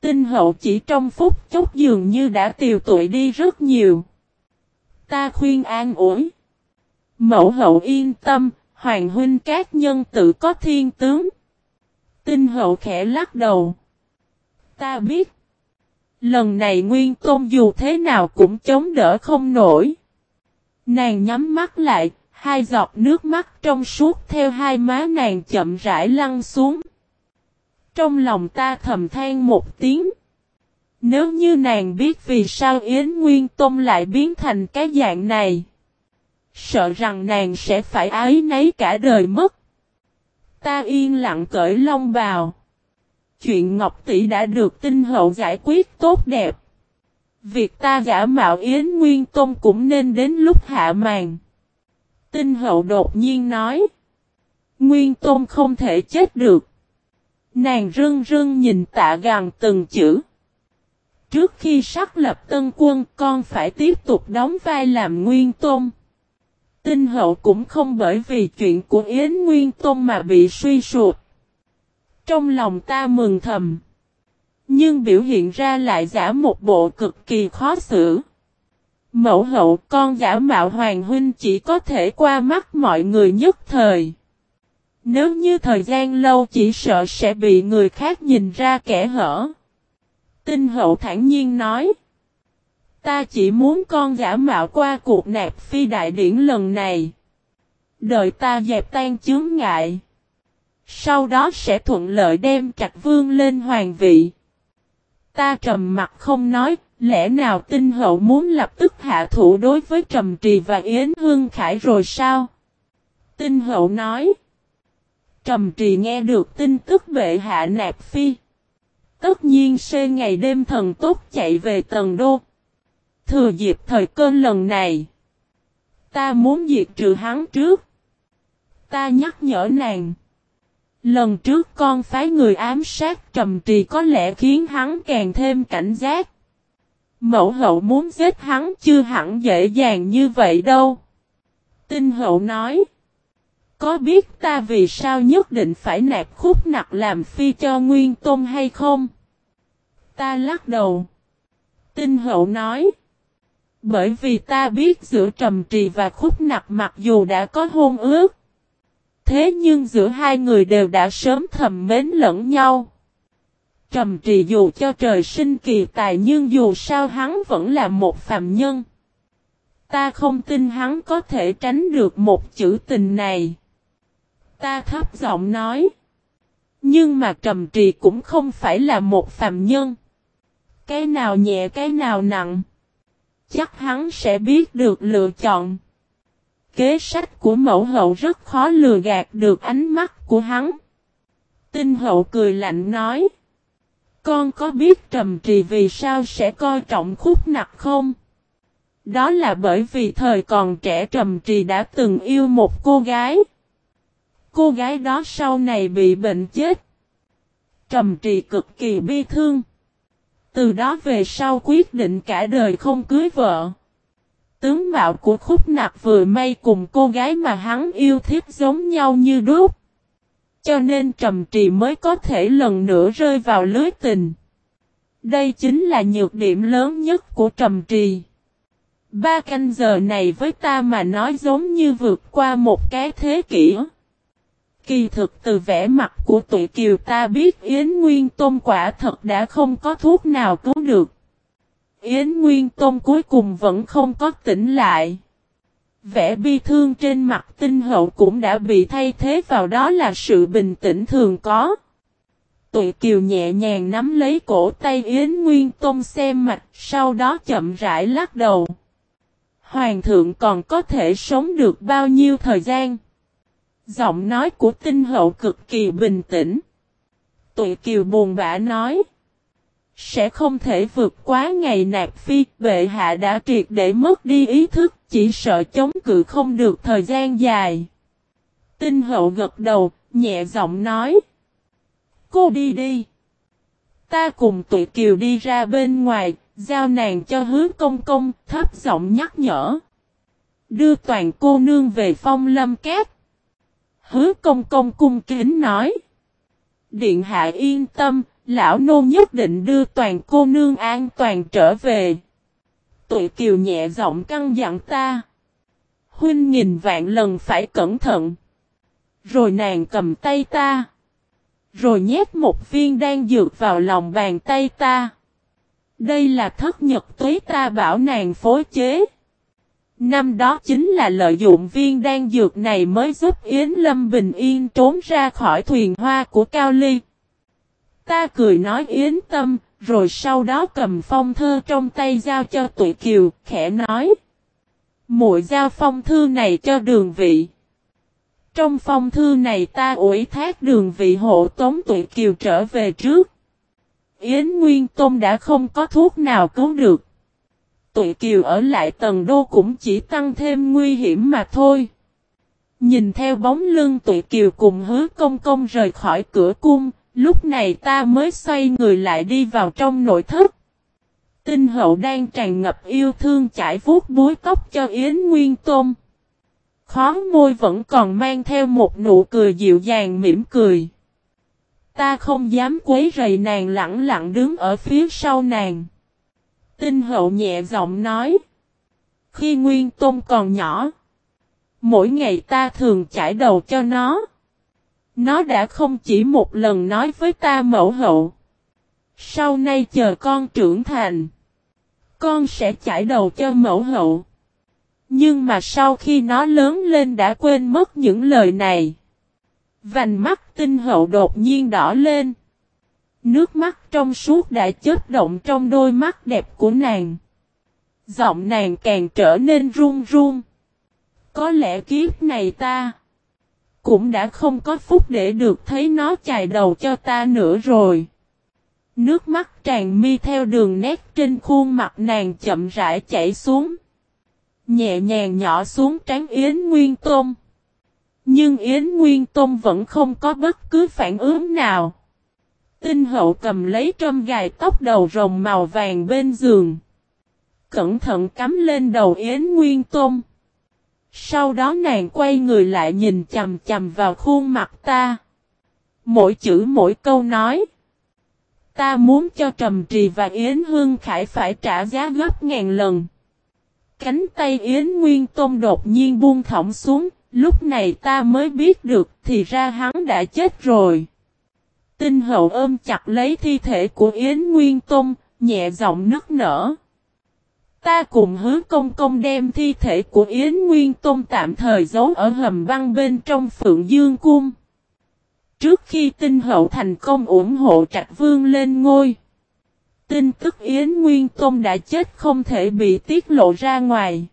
Tinh hậu chỉ trong phút chốc dường như đã tiều tuổi đi rất nhiều. Ta khuyên an ủi. Mẫu hậu yên tâm, hoàng huynh các nhân tự có thiên tướng. Tinh hậu khẽ lắc đầu. Ta biết. Lần này Nguyên Tôn dù thế nào cũng chống đỡ không nổi. Nàng nhắm mắt lại, hai giọt nước mắt trong suốt theo hai má nàng chậm rãi lăn xuống. Trong lòng ta thầm than một tiếng. Nếu như nàng biết vì sao Yến Nguyên Tôn lại biến thành cái dạng này. Sợ rằng nàng sẽ phải ái nấy cả đời mất. Ta yên lặng cởi long bào. Chuyện Ngọc Tỷ đã được tinh hậu giải quyết tốt đẹp. Việc ta giả mạo Yến Nguyên Tôn cũng nên đến lúc hạ màn. Tinh hậu đột nhiên nói. Nguyên Tôn không thể chết được. Nàng rưng rưng nhìn tạ gàng từng chữ. Trước khi xác lập tân quân, con phải tiếp tục đóng vai làm Nguyên Tôn. Tinh hậu cũng không bởi vì chuyện của Yến Nguyên Tôn mà bị suy sụp. Trong lòng ta mừng thầm. Nhưng biểu hiện ra lại giả một bộ cực kỳ khó xử. Mẫu hậu, con giả mạo hoàng huynh chỉ có thể qua mắt mọi người nhất thời. Nếu như thời gian lâu chỉ sợ sẽ bị người khác nhìn ra kẻ hở. Tinh hậu thản nhiên nói. Ta chỉ muốn con giả mạo qua cuộc nạp phi đại điển lần này. Đợi ta dẹp tan chướng ngại. Sau đó sẽ thuận lợi đem trạch vương lên hoàng vị. Ta trầm mặt không nói, lẽ nào tinh hậu muốn lập tức hạ thủ đối với trầm trì và yến hương khải rồi sao? Tinh hậu nói. Trầm trì nghe được tin tức bệ hạ nạp phi. Tất nhiên sẽ ngày đêm thần tốt chạy về tầng đô. Thừa dịp thời cơn lần này. Ta muốn diệt trừ hắn trước. Ta nhắc nhở nàng. Lần trước con phái người ám sát trầm trì có lẽ khiến hắn càng thêm cảnh giác. Mẫu hậu muốn giết hắn chưa hẳn dễ dàng như vậy đâu. Tinh hậu nói. Có biết ta vì sao nhất định phải nạp khúc nặc làm phi cho Nguyên Tôn hay không? Ta lắc đầu. Tinh hậu nói. Bởi vì ta biết giữa trầm trì và khúc nặc mặc dù đã có hôn ước. Thế nhưng giữa hai người đều đã sớm thầm mến lẫn nhau. Trầm trì dù cho trời sinh kỳ tài nhưng dù sao hắn vẫn là một phàm nhân. Ta không tin hắn có thể tránh được một chữ tình này. Ta thấp giọng nói. Nhưng mà trầm trì cũng không phải là một phàm nhân. Cái nào nhẹ, cái nào nặng. Chắc hắn sẽ biết được lựa chọn. Kế sách của mẫu hậu rất khó lừa gạt được ánh mắt của hắn. Tinh hậu cười lạnh nói. Con có biết trầm trì vì sao sẽ coi trọng khúc nặc không? Đó là bởi vì thời còn trẻ trầm trì đã từng yêu một cô gái. Cô gái đó sau này bị bệnh chết. Trầm trì cực kỳ bi thương. Từ đó về sau quyết định cả đời không cưới vợ. Tướng mạo của khúc nạp vừa may cùng cô gái mà hắn yêu thích giống nhau như đúc. Cho nên trầm trì mới có thể lần nữa rơi vào lưới tình. Đây chính là nhược điểm lớn nhất của trầm trì. Ba canh giờ này với ta mà nói giống như vượt qua một cái thế kỷ. Kỳ thực từ vẻ mặt của tụi kiều ta biết Yến Nguyên Tôn quả thật đã không có thuốc nào cứu được. Yến Nguyên Tôn cuối cùng vẫn không có tỉnh lại. Vẻ bi thương trên mặt tinh hậu cũng đã bị thay thế vào đó là sự bình tĩnh thường có. Tụi kiều nhẹ nhàng nắm lấy cổ tay Yến Nguyên Tôn xem mặt, sau đó chậm rãi lắc đầu. Hoàng thượng còn có thể sống được bao nhiêu thời gian? Giọng nói của tinh hậu cực kỳ bình tĩnh. Tụi kiều buồn bã nói. Sẽ không thể vượt quá ngày nạp phi, bệ hạ đã triệt để mất đi ý thức, chỉ sợ chống cự không được thời gian dài. Tinh hậu gật đầu, nhẹ giọng nói. Cô đi đi. Ta cùng tụi kiều đi ra bên ngoài, giao nàng cho hứa công công, thấp giọng nhắc nhở. Đưa toàn cô nương về phong lâm cát. Hứa công công cung kính nói. Điện hạ yên tâm, lão nô nhất định đưa toàn cô nương an toàn trở về. Tụi kiều nhẹ giọng căng dặn ta. Huynh nghìn vạn lần phải cẩn thận. Rồi nàng cầm tay ta. Rồi nhét một viên đan dược vào lòng bàn tay ta. Đây là thất nhật tuế ta bảo nàng phối chế. Năm đó chính là lợi dụng viên đan dược này mới giúp Yến Lâm bình yên trốn ra khỏi thuyền hoa của Cao Ly. Ta cười nói Yến Tâm, rồi sau đó cầm phong thư trong tay giao cho tụi kiều, khẽ nói. Muội giao phong thư này cho đường vị. Trong phong thư này ta ủy thác đường vị hộ tống tụi kiều trở về trước. Yến Nguyên Tôn đã không có thuốc nào cứu được. Tụi kiều ở lại tầng đô cũng chỉ tăng thêm nguy hiểm mà thôi. Nhìn theo bóng lưng tụi kiều cùng hứa công công rời khỏi cửa cung, lúc này ta mới xoay người lại đi vào trong nội thất. Tinh hậu đang tràn ngập yêu thương chải vuốt búi tóc cho Yến Nguyên Tôn. Khó môi vẫn còn mang theo một nụ cười dịu dàng mỉm cười. Ta không dám quấy rầy nàng lặng lặng đứng ở phía sau nàng. Tinh hậu nhẹ giọng nói. Khi Nguyên Tôn còn nhỏ. Mỗi ngày ta thường chải đầu cho nó. Nó đã không chỉ một lần nói với ta mẫu hậu. Sau này chờ con trưởng thành. Con sẽ chải đầu cho mẫu hậu. Nhưng mà sau khi nó lớn lên đã quên mất những lời này. Vành mắt tinh hậu đột nhiên đỏ lên. Nước mắt trong suốt đã chết động trong đôi mắt đẹp của nàng. Giọng nàng càng trở nên run run. Có lẽ kiếp này ta cũng đã không có phúc để được thấy nó chài đầu cho ta nữa rồi. Nước mắt tràn mi theo đường nét trên khuôn mặt nàng chậm rãi chảy xuống. Nhẹ nhàng nhỏ xuống trán Yến Nguyên Tôn. Nhưng Yến Nguyên Tôn vẫn không có bất cứ phản ứng nào. Tinh hậu cầm lấy trâm gài tóc đầu rồng màu vàng bên giường. Cẩn thận cắm lên đầu Yến Nguyên Tôn. Sau đó nàng quay người lại nhìn chầm chầm vào khuôn mặt ta. Mỗi chữ mỗi câu nói. Ta muốn cho Trầm Trì và Yến Hương Khải phải trả giá gấp ngàn lần. Cánh tay Yến Nguyên Tôn đột nhiên buông thõng xuống, lúc này ta mới biết được thì ra hắn đã chết rồi. Tinh hậu ôm chặt lấy thi thể của Yến Nguyên Tôn, nhẹ giọng nức nở. Ta cùng hứa công công đem thi thể của Yến Nguyên Tôn tạm thời giấu ở hầm băng bên trong Phượng Dương Cung. Trước khi tinh hậu thành công ủng hộ Trạch Vương lên ngôi, tin tức Yến Nguyên Tôn đã chết không thể bị tiết lộ ra ngoài.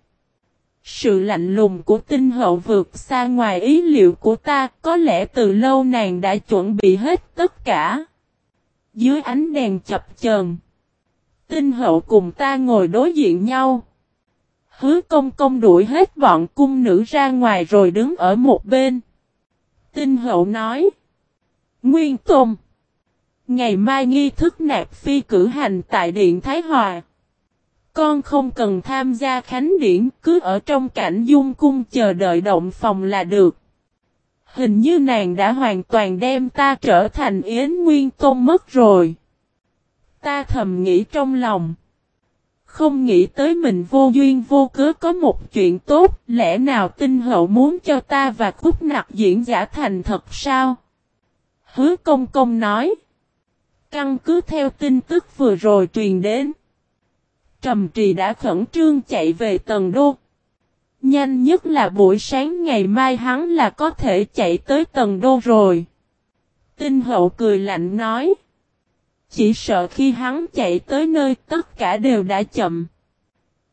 Sự lạnh lùng của tinh hậu vượt xa ngoài ý liệu của ta, có lẽ từ lâu nàng đã chuẩn bị hết tất cả. Dưới ánh đèn chập chờn, tinh hậu cùng ta ngồi đối diện nhau. Hứa công công đuổi hết bọn cung nữ ra ngoài rồi đứng ở một bên. Tinh hậu nói. Nguyên Tôn. Ngày mai nghi thức nạp phi cử hành tại Điện Thái Hòa. Con không cần tham gia khánh điển, cứ ở trong cảnh dung cung chờ đợi động phòng là được. Hình như nàng đã hoàn toàn đem ta trở thành Yến Nguyên Tôn mất rồi. Ta thầm nghĩ trong lòng. Không nghĩ tới mình vô duyên vô cớ có một chuyện tốt, lẽ nào tinh hậu muốn cho ta và khúc nặc diễn giả thành thật sao? Hứa công công nói. Căn cứ theo tin tức vừa rồi truyền đến. Trầm trì đã khẩn trương chạy về tầng đô. Nhanh nhất là buổi sáng ngày mai hắn là có thể chạy tới tầng đô rồi. Tinh hậu cười lạnh nói. Chỉ sợ khi hắn chạy tới nơi tất cả đều đã chậm.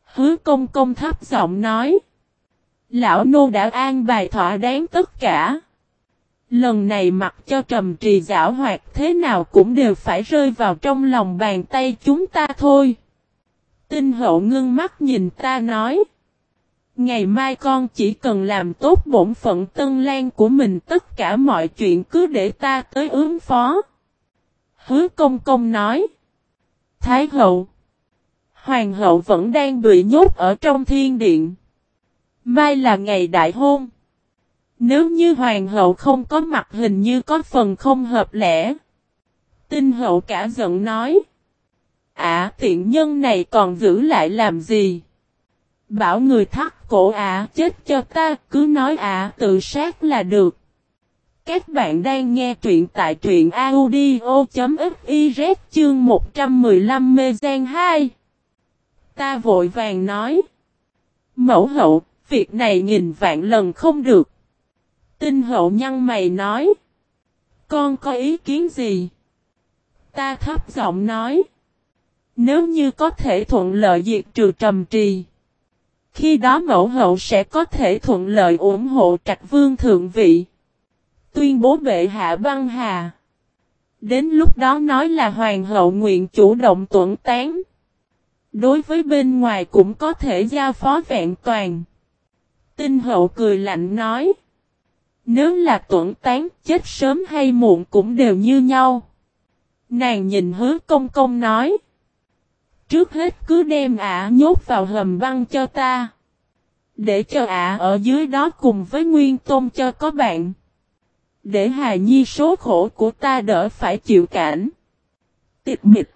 Hứa công công thấp giọng nói. Lão nô đã an bài thỏa đáng tất cả. Lần này mặc cho trầm trì giả hoạt thế nào cũng đều phải rơi vào trong lòng bàn tay chúng ta thôi. Tinh hậu ngưng mắt nhìn ta nói. Ngày mai con chỉ cần làm tốt bổn phận tân lan của mình, tất cả mọi chuyện cứ để ta tới ứng phó. Hứa công công nói. Thái hậu. Hoàng hậu vẫn đang bị nhốt ở trong thiên điện. Mai là ngày đại hôn. Nếu như hoàng hậu không có mặt hình như có phần không hợp lẽ. Tinh hậu cả giận nói. À tiện nhân này còn giữ lại làm gì? Bảo người thắt cổ ả chết cho ta cứ nói ả tự sát là được. Các bạn đang nghe truyện tại truyện audio.fiz chương 115 mê gian 2. Ta vội vàng nói. Mẫu hậu, việc này nghìn vạn lần không được. Tinh hậu nhăn mày nói. Con có ý kiến gì? Ta thấp giọng nói. Nếu như có thể thuận lợi diệt trừ trầm trì. Khi đó mẫu hậu sẽ có thể thuận lợi ủng hộ trạch vương thượng vị. Tuyên bố bệ hạ băng hà. Đến lúc đó nói là hoàng hậu nguyện chủ động tuẩn tán. Đối với bên ngoài cũng có thể giao phó vẹn toàn. Tinh hậu cười lạnh nói. Nếu là tuẩn tán, chết sớm hay muộn cũng đều như nhau. Nàng nhìn hứa công công nói. Trước hết cứ đem ả nhốt vào hầm băng cho ta. Để cho ả ở dưới đó cùng với Nguyên Tôn cho có bạn. Để hài nhi số khổ của ta đỡ phải chịu cảnh. Tịch mịch.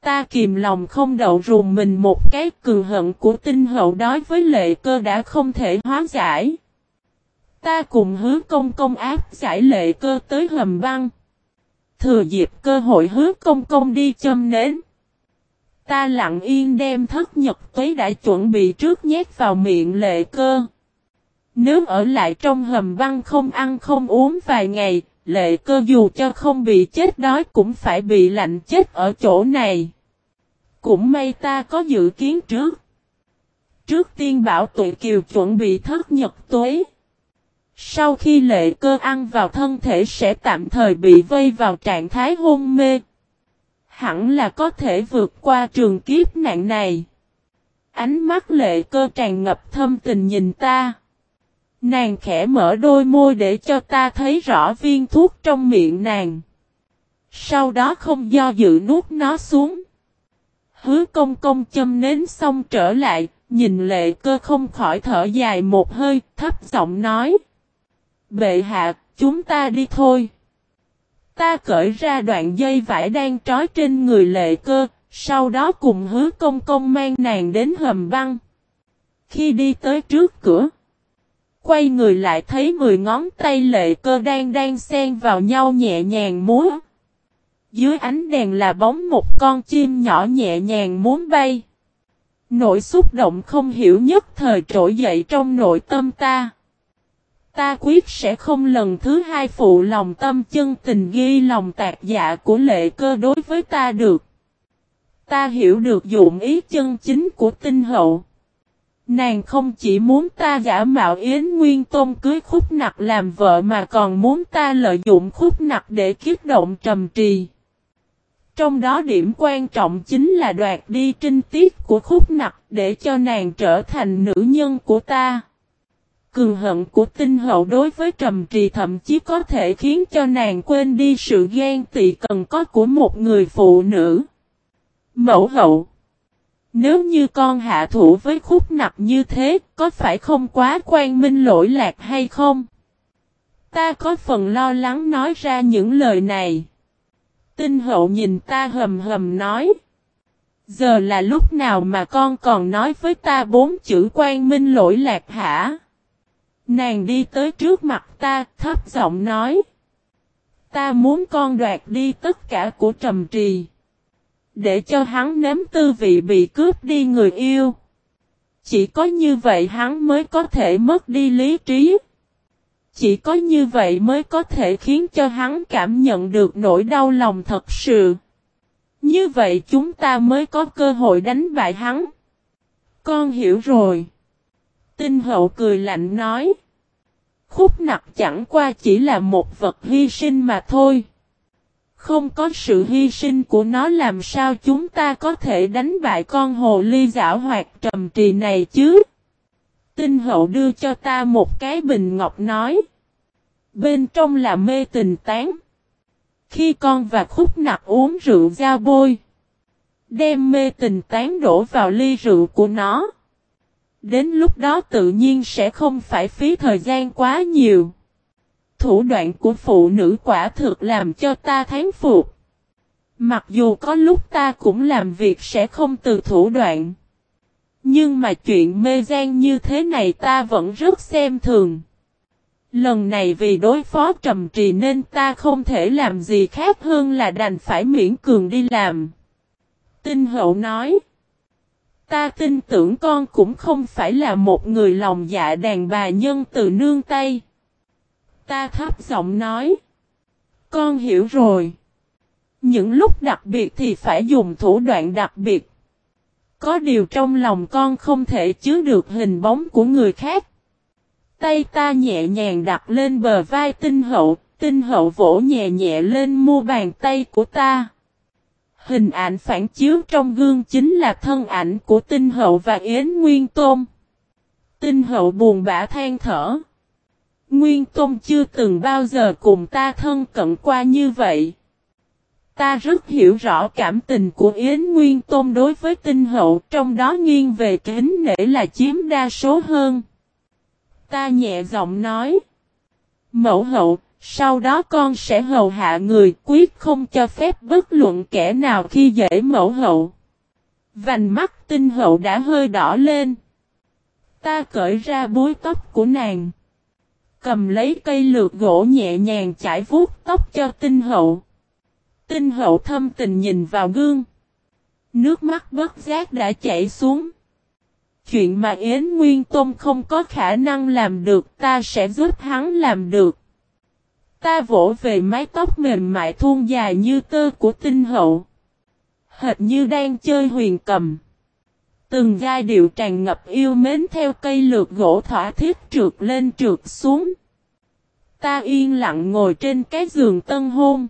Ta kìm lòng không đậu rùm mình một cái cường hận của tinh hậu đối với lệ cơ đã không thể hóa giải. Ta cùng hứa công công áp giải lệ cơ tới hầm băng. Thừa dịp cơ hội hứa công công đi châm nến. Ta lặng yên đem thất nhật tuế đã chuẩn bị trước nhét vào miệng lệ cơ. Nếu ở lại trong hầm băng không ăn không uống vài ngày, lệ cơ dù cho không bị chết đói cũng phải bị lạnh chết ở chỗ này. Cũng may ta có dự kiến trước. Trước tiên bảo tụi kiều chuẩn bị thất nhật tuế. Sau khi lệ cơ ăn vào thân thể sẽ tạm thời bị vây vào trạng thái hôn mê. Hẳn là có thể vượt qua trường kiếp nạn này. Ánh mắt lệ cơ tràn ngập thâm tình nhìn ta. Nàng khẽ mở đôi môi để cho ta thấy rõ viên thuốc trong miệng nàng. Sau đó không do dự nuốt nó xuống. Hứa công công châm nến xong trở lại, nhìn lệ cơ không khỏi thở dài một hơi, thấp giọng nói. Bệ hạ, chúng ta đi thôi. Ta cởi ra đoạn dây vải đang trói trên người lệ cơ, sau đó cùng hứa công công mang nàng đến hầm băng. Khi đi tới trước cửa, quay người lại thấy mười ngón tay lệ cơ đang đang xen vào nhau nhẹ nhàng múa. Dưới ánh đèn là bóng một con chim nhỏ nhẹ nhàng muốn bay. Nỗi xúc động không hiểu nhất thời trỗi dậy trong nội tâm ta. Ta quyết sẽ không lần thứ hai phụ lòng tâm chân tình ghi lòng tạc dạ của lệ cơ đối với ta được. Ta hiểu được dụng ý chân chính của tinh hậu. Nàng không chỉ muốn ta giả mạo Yến Nguyên Tôn cưới khúc nặc làm vợ mà còn muốn ta lợi dụng khúc nặc để kiếp động trầm trì. Trong đó điểm quan trọng chính là đoạt đi trinh tiết của khúc nặc để cho nàng trở thành nữ nhân của ta. Cường hận của tinh hậu đối với trầm trì thậm chí có thể khiến cho nàng quên đi sự ghen tị cần có của một người phụ nữ. Mẫu hậu Nếu như con hạ thủ với khúc nặc như thế, có phải không quá quan minh lỗi lạc hay không? Ta có phần lo lắng nói ra những lời này. Tinh hậu nhìn ta hầm hầm nói. Giờ là lúc nào mà con còn nói với ta bốn chữ quan minh lỗi lạc hả? Nàng đi tới trước mặt ta, thấp giọng nói. Ta muốn con đoạt đi tất cả của trầm trì. Để cho hắn nếm tư vị bị cướp đi người yêu. Chỉ có như vậy hắn mới có thể mất đi lý trí. Chỉ có như vậy mới có thể khiến cho hắn cảm nhận được nỗi đau lòng thật sự. Như vậy chúng ta mới có cơ hội đánh bại hắn. Con hiểu rồi. Tinh hậu cười lạnh nói. Khúc nặc chẳng qua chỉ là một vật hy sinh mà thôi. Không có sự hy sinh của nó làm sao chúng ta có thể đánh bại con hồ ly giả hoạt trầm trì này chứ? Tinh hậu đưa cho ta một cái bình ngọc nói. Bên trong là mê tình tán. Khi con và khúc nặc uống rượu ra bôi. Đem mê tình tán đổ vào ly rượu của nó. Đến lúc đó tự nhiên sẽ không phải phí thời gian quá nhiều. Thủ đoạn của phụ nữ quả thực làm cho ta thán phục. Mặc dù có lúc ta cũng làm việc sẽ không từ thủ đoạn. Nhưng mà chuyện mê gian như thế này ta vẫn rất xem thường. Lần này vì đối phó trầm trì nên ta không thể làm gì khác hơn là đành phải miễn cường đi làm. Tinh hậu nói. Ta tin tưởng con cũng không phải là một người lòng dạ đàn bà nhân từ nương tay. Ta thấp giọng nói. Con hiểu rồi. Những lúc đặc biệt thì phải dùng thủ đoạn đặc biệt. Có điều trong lòng con không thể chứa được hình bóng của người khác. Tay ta nhẹ nhàng đặt lên bờ vai tinh hậu, tinh hậu vỗ nhẹ nhẹ lên mu bàn tay của ta. Hình ảnh phản chiếu trong gương chính là thân ảnh của tinh hậu và Yến Nguyên Tôn. Tinh hậu buồn bã than thở. Nguyên Tôn chưa từng bao giờ cùng ta thân cận qua như vậy. Ta rất hiểu rõ cảm tình của Yến Nguyên Tôn đối với tinh hậu, trong đó nghiêng về kính nể là chiếm đa số hơn. Ta nhẹ giọng nói. Mẫu hậu, sau đó con sẽ hầu hạ người, quyết không cho phép bất luận kẻ nào khi dễ mẫu hậu. Vành mắt tinh hậu đã hơi đỏ lên. Ta cởi ra búi tóc của nàng. Cầm lấy cây lược gỗ nhẹ nhàng chải vuốt tóc cho tinh hậu. Tinh hậu thâm tình nhìn vào gương. Nước mắt bất giác đã chảy xuống. Chuyện mà Yến Nguyên Tôn không có khả năng làm được, ta sẽ giúp hắn làm được. Ta vỗ về mái tóc mềm mại thun dài như tơ của tinh hậu. Hệt như đang chơi huyền cầm. Từng giai điệu tràn ngập yêu mến theo cây lược gỗ thỏa thiết trượt lên trượt xuống. Ta yên lặng ngồi trên cái giường tân hôn.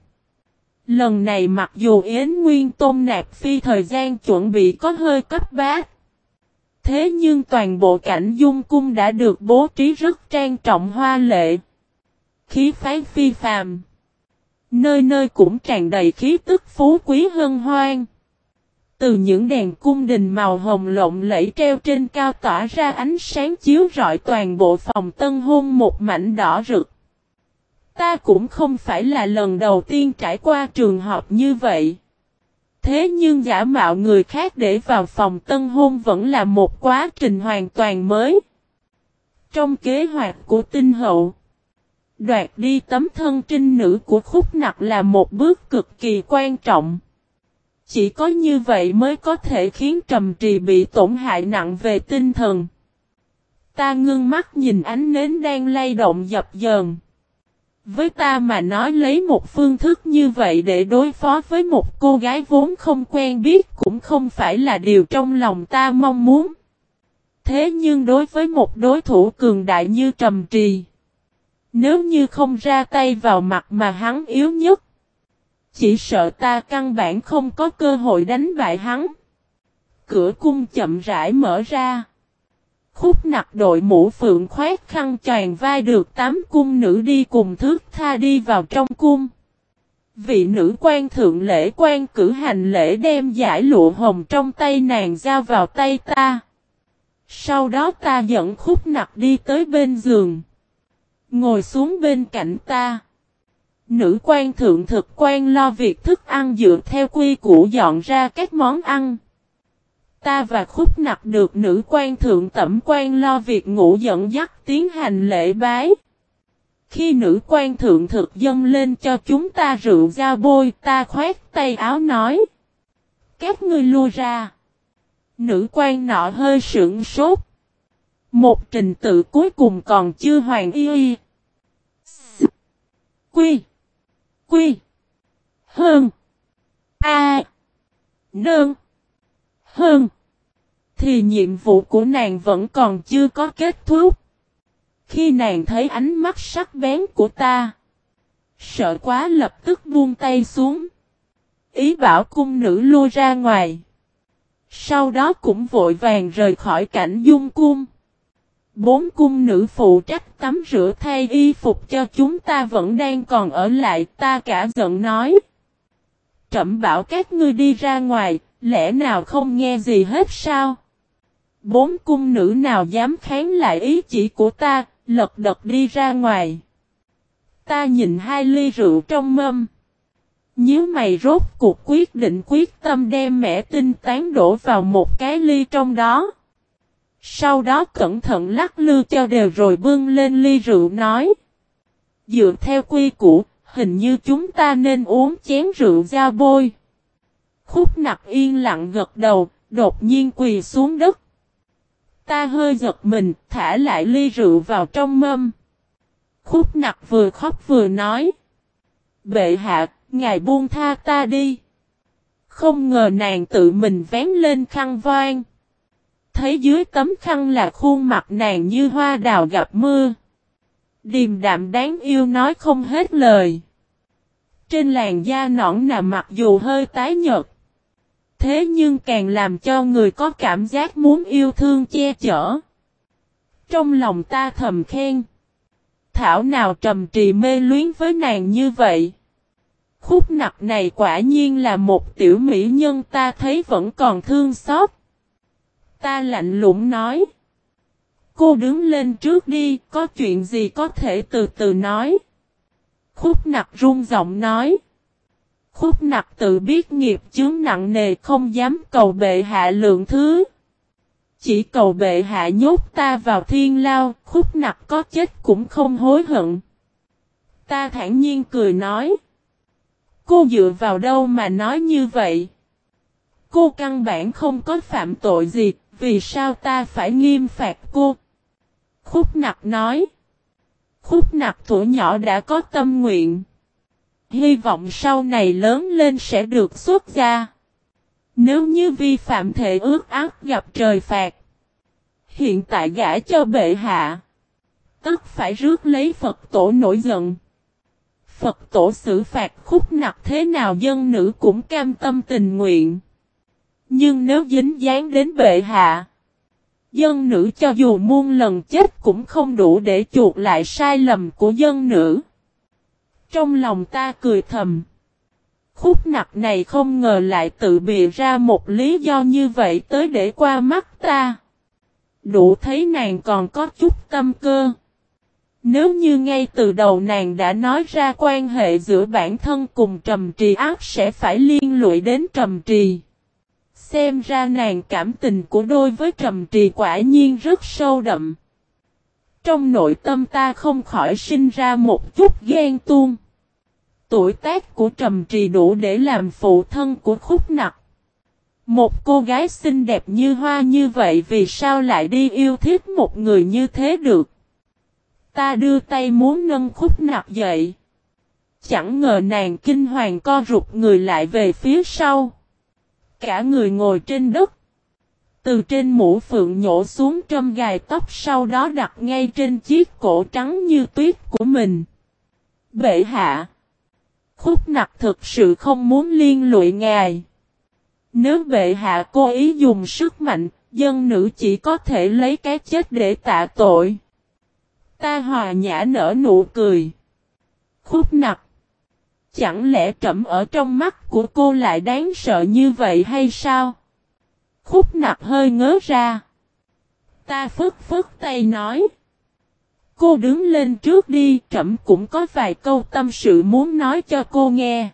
Lần này mặc dù Yến Nguyên Tôn nạp phi thời gian chuẩn bị có hơi cấp bát. Thế nhưng toàn bộ cảnh dung cung đã được bố trí rất trang trọng hoa lệ. Khí phái phi phàm. Nơi nơi cũng tràn đầy khí tức phú quý hân hoang. Từ những đèn cung đình màu hồng lộng lẫy treo trên cao tỏa ra ánh sáng chiếu rọi toàn bộ phòng tân hôn một mảnh đỏ rực. Ta cũng không phải là lần đầu tiên trải qua trường hợp như vậy. Thế nhưng giả mạo người khác để vào phòng tân hôn vẫn là một quá trình hoàn toàn mới. Trong kế hoạch của tinh hậu, đoạt đi tấm thân trinh nữ của khúc nặc là một bước cực kỳ quan trọng. Chỉ có như vậy mới có thể khiến trầm trì bị tổn hại nặng về tinh thần. Ta ngưng mắt nhìn ánh nến đang lay động dập dờn. Với ta mà nói lấy một phương thức như vậy để đối phó với một cô gái vốn không quen biết cũng không phải là điều trong lòng ta mong muốn. Thế nhưng đối với một đối thủ cường đại như Trầm Trì, nếu như không ra tay vào mặt mà hắn yếu nhất, chỉ sợ ta căn bản không có cơ hội đánh bại hắn. Cửa cung chậm rãi mở ra. Khúc nặc đội mũ phượng khoét khăn tràn vai được tám cung nữ đi cùng thước tha đi vào trong cung. Vị nữ quan thượng lễ quan cử hành lễ đem giải lụa hồng trong tay nàng giao vào tay ta. Sau đó ta dẫn khúc nặc đi tới bên giường. Ngồi xuống bên cạnh ta. Nữ quan thượng thực quan lo việc thức ăn dựa theo quy củ dọn ra các món ăn. Ta và khúc nặc được nữ quan thượng tẩm quan lo việc ngủ dẫn dắt tiến hành lễ bái. Khi nữ quan thượng thực dâng lên cho chúng ta rượu ra bôi, ta khoét tay áo nói. Các ngươi lui ra. Nữ quan nọ hơi sững sốt. Một trình tự cuối cùng còn chưa hoàn y y. Quy. Quy. Hơn. A. Nương. Hơn. Thì nhiệm vụ của nàng vẫn còn chưa có kết thúc. Khi nàng thấy ánh mắt sắc bén của ta. Sợ quá lập tức buông tay xuống. Ý bảo cung nữ lui ra ngoài. Sau đó cũng vội vàng rời khỏi cảnh dung cung. Bốn cung nữ phụ trách tắm rửa thay y phục cho chúng ta vẫn đang còn ở lại ta cả giận nói. Trẩm bảo các ngươi đi ra ngoài, lẽ nào không nghe gì hết sao? Bốn cung nữ nào dám kháng lại ý chỉ của ta, lật đật đi ra ngoài. Ta nhìn hai ly rượu trong mâm. Nhớ mày rốt cuộc quyết định quyết tâm đem mẻ tinh tán đổ vào một cái ly trong đó. Sau đó cẩn thận lắc lư cho đều rồi bưng lên ly rượu nói. Dựa theo quy củ, hình như chúng ta nên uống chén rượu ra bôi. Khúc nặc yên lặng gật đầu, đột nhiên quỳ xuống đất. Ta hơi giật mình, thả lại ly rượu vào trong mâm. Khúc nặc vừa khóc vừa nói. Bệ hạ, ngài buông tha ta đi. Không ngờ nàng tự mình vén lên khăn voan. Thấy dưới tấm khăn là khuôn mặt nàng như hoa đào gặp mưa. Điềm đạm đáng yêu nói không hết lời. Trên làn da nõn nà mặc dù hơi tái nhợt. Thế nhưng càng làm cho người có cảm giác muốn yêu thương che chở. Trong lòng ta thầm khen. Thảo nào trầm trì mê luyến với nàng như vậy. Khúc nặc này quả nhiên là một tiểu mỹ nhân ta thấy vẫn còn thương xót. Ta lạnh lùng nói. Cô đứng lên trước đi, có chuyện gì có thể từ từ nói. Khúc nặc run giọng nói. Khúc nặc tự biết nghiệp chướng nặng nề không dám cầu bệ hạ lượng thứ. Chỉ cầu bệ hạ nhốt ta vào thiên lao, khúc nặc có chết cũng không hối hận. Ta thản nhiên cười nói. Cô dựa vào đâu mà nói như vậy? Cô căn bản không có phạm tội gì, vì sao ta phải nghiêm phạt cô? Khúc nặc nói. Khúc nặc tuổi nhỏ đã có tâm nguyện. Hy vọng sau này lớn lên sẽ được xuất gia. Nếu như vi phạm thể ước ác gặp trời phạt. Hiện tại gã cho bệ hạ. Tất phải rước lấy Phật tổ nổi giận. Phật tổ xử phạt khúc nặc thế nào dân nữ cũng cam tâm tình nguyện. Nhưng nếu dính dáng đến bệ hạ. Dân nữ cho dù muôn lần chết cũng không đủ để chuộc lại sai lầm của dân nữ. Trong lòng ta cười thầm. Khúc nặc này không ngờ lại tự bịa ra một lý do như vậy tới để qua mắt ta. Đủ thấy nàng còn có chút tâm cơ. Nếu như ngay từ đầu nàng đã nói ra quan hệ giữa bản thân cùng trầm trì ác sẽ phải liên lụy đến trầm trì. Xem ra nàng cảm tình của đôi với trầm trì quả nhiên rất sâu đậm. Trong nội tâm ta không khỏi sinh ra một chút ghen tuông. Tuổi tác của trầm trì đủ để làm phụ thân của khúc nặc. Một cô gái xinh đẹp như hoa như vậy vì sao lại đi yêu thích một người như thế được? Ta đưa tay muốn nâng khúc nặc dậy. Chẳng ngờ nàng kinh hoàng co rụt người lại về phía sau. Cả người ngồi trên đất. từ trên mũ phượng nhổ xuống trong gài tóc sau đó đặt ngay trên chiếc cổ trắng như tuyết của mình. Bệ hạ. Khúc nặc thực sự không muốn liên lụy ngài. Nếu bệ hạ cố ý dùng sức mạnh, dân nữ chỉ có thể lấy cái chết để tạ tội. Ta hòa nhã nở nụ cười. Khúc nặc. Chẳng lẽ trẫm ở trong mắt của cô lại đáng sợ như vậy hay sao? Khúc nặc hơi ngớ ra. Ta phức phức tay nói. Cô đứng lên trước đi, trẫm cũng có vài câu tâm sự muốn nói cho cô nghe.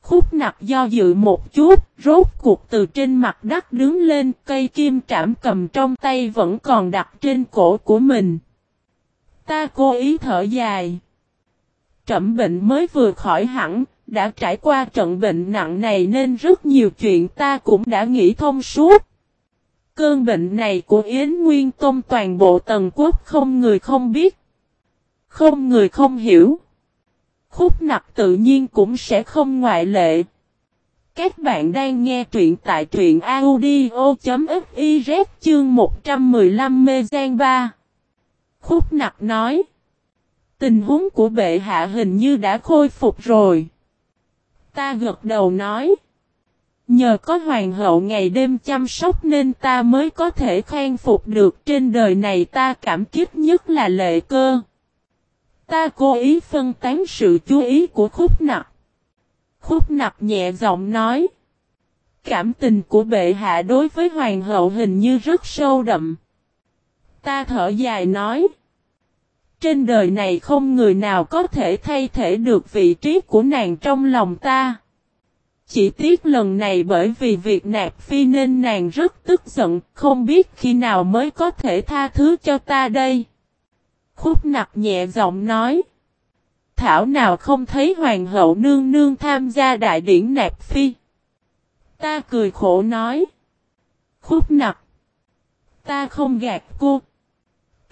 Khúc nặc do dự một chút, rốt cuộc từ trên mặt đất đứng lên, cây kim trảm cầm trong tay vẫn còn đặt trên cổ của mình. Ta cố ý thở dài. Trẩm bệnh mới vừa khỏi hẳn, đã trải qua trận bệnh nặng này nên rất nhiều chuyện ta cũng đã nghĩ thông suốt. Cơn bệnh này của Yến Nguyên tông toàn bộ tầng quốc không người không biết. Không người không hiểu. Khúc nặc tự nhiên cũng sẽ không ngoại lệ. Các bạn đang nghe truyện tại truyện audio.fiz chương 115 mê gian 3. Khúc nặc nói. Tình huống của bệ hạ hình như đã khôi phục rồi. Ta gật đầu nói. Nhờ có hoàng hậu ngày đêm chăm sóc nên ta mới có thể khen phục được trên đời này ta cảm kích nhất là lệ cơ. Ta cố ý phân tán sự chú ý của khúc nặc. Khúc nặc nhẹ giọng nói. Cảm tình của bệ hạ đối với hoàng hậu hình như rất sâu đậm. Ta thở dài nói. Trên đời này không người nào có thể thay thế được vị trí của nàng trong lòng ta. Chỉ tiếc lần này bởi vì việc nạp phi nên nàng rất tức giận, không biết khi nào mới có thể tha thứ cho ta đây. Khúc nặc nhẹ giọng nói. Thảo nào không thấy hoàng hậu nương nương tham gia đại điển nạp phi. Ta cười khổ nói. Khúc nặc. Ta không gạt cô.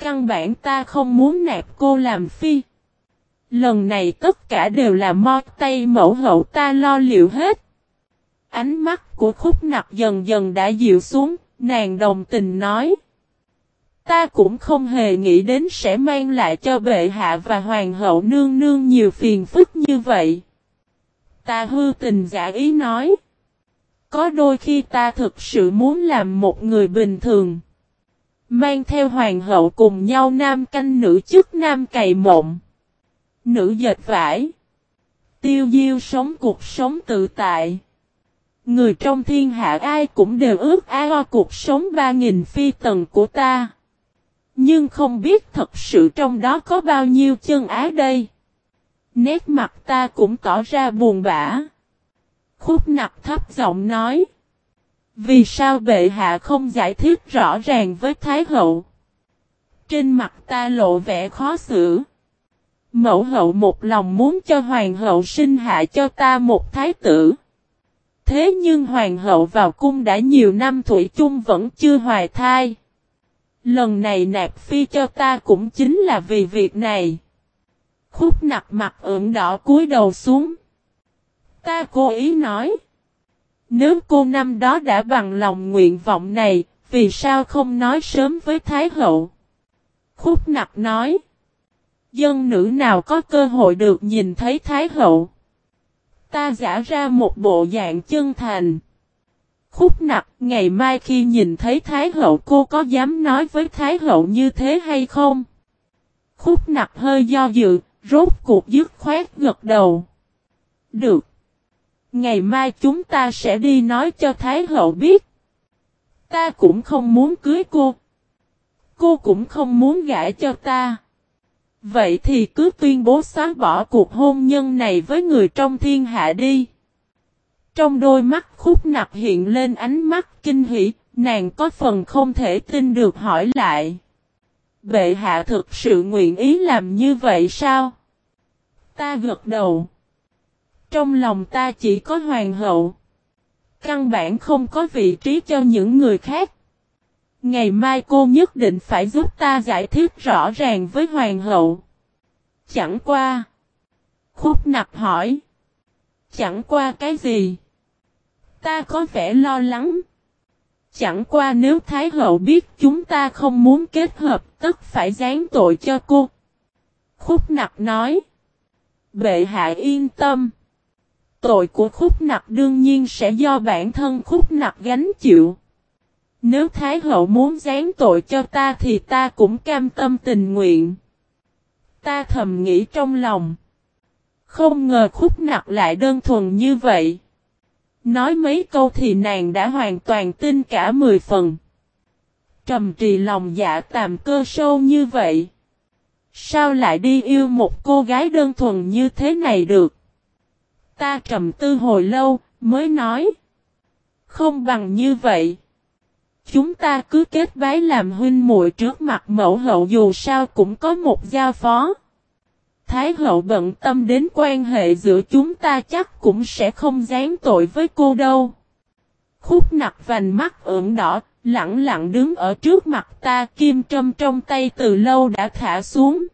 Căn bản ta không muốn nạp cô làm phi. Lần này tất cả đều là mo tay mẫu hậu ta lo liệu hết. Ánh mắt của khúc nặc dần dần đã dịu xuống, nàng đồng tình nói. Ta cũng không hề nghĩ đến sẽ mang lại cho bệ hạ và hoàng hậu nương nương nhiều phiền phức như vậy. Ta hư tình giả ý nói. Có đôi khi ta thực sự muốn làm một người bình thường. Mang theo hoàng hậu cùng nhau nam canh nữ chức nam cày mộng. Nữ dệt vải. Tiêu diêu sống cuộc sống tự tại. Người trong thiên hạ ai cũng đều ước ao cuộc sống ba nghìn phi tầng của ta. Nhưng không biết thật sự trong đó có bao nhiêu chân á đây. Nét mặt ta cũng tỏ ra buồn bã. Khúc nặc thấp giọng nói. Vì sao bệ hạ không giải thích rõ ràng với Thái hậu? Trên mặt ta lộ vẻ khó xử. Mẫu hậu một lòng muốn cho hoàng hậu sinh hạ cho ta một thái tử. Thế nhưng hoàng hậu vào cung đã nhiều năm thủy chung vẫn chưa hoài thai. Lần này nạp phi cho ta cũng chính là vì việc này. Khúc nặc mặt ửng đỏ cúi đầu xuống. Ta cố ý nói. Nếu cô năm đó đã bằng lòng nguyện vọng này, vì sao không nói sớm với Thái Hậu? Khúc nặc nói. Dân nữ nào có cơ hội được nhìn thấy Thái Hậu? Ta giả ra một bộ dạng chân thành. Khúc nặc, ngày mai khi nhìn thấy Thái Hậu cô có dám nói với Thái Hậu như thế hay không? Khúc nặc hơi do dự, rốt cuộc dứt khoát gật đầu. Được. Ngày mai chúng ta sẽ đi nói cho Thái Hậu biết. Ta cũng không muốn cưới cô. Cô cũng không muốn gả cho ta. Vậy thì cứ tuyên bố xóa bỏ cuộc hôn nhân này với người trong thiên hạ đi. Trong đôi mắt khúc nặc hiện lên ánh mắt kinh hỉ, nàng có phần không thể tin được hỏi lại. Bệ hạ thực sự nguyện ý làm như vậy sao? Ta gật đầu. Trong lòng ta chỉ có hoàng hậu. Căn bản không có vị trí cho những người khác. Ngày mai cô nhất định phải giúp ta giải thích rõ ràng với hoàng hậu. Chẳng qua. Khúc nặc hỏi. Chẳng qua cái gì? Ta có vẻ lo lắng. Chẳng qua nếu Thái Hậu biết chúng ta không muốn kết hợp, tất phải gián tội cho cô. Khúc nặc nói. Bệ hạ yên tâm. Tội của khúc nặc đương nhiên sẽ do bản thân khúc nặc gánh chịu. Nếu Thái Hậu muốn gián tội cho ta thì ta cũng cam tâm tình nguyện. Ta thầm nghĩ trong lòng. Không ngờ khúc nặc lại đơn thuần như vậy. Nói mấy câu thì nàng đã hoàn toàn tin cả mười phần. Trầm trì lòng dạ tàm cơ sâu như vậy. Sao lại đi yêu một cô gái đơn thuần như thế này được? Ta trầm tư hồi lâu, mới nói. Không bằng như vậy. Chúng ta cứ kết bái làm huynh muội trước mặt mẫu hậu dù sao cũng có một giao phó. Thái hậu bận tâm đến quan hệ giữa chúng ta chắc cũng sẽ không gián tội với cô đâu. Khúc nặc vành mắt ửng đỏ, lặng lặng đứng ở trước mặt ta kim trâm trong tay từ lâu đã thả xuống.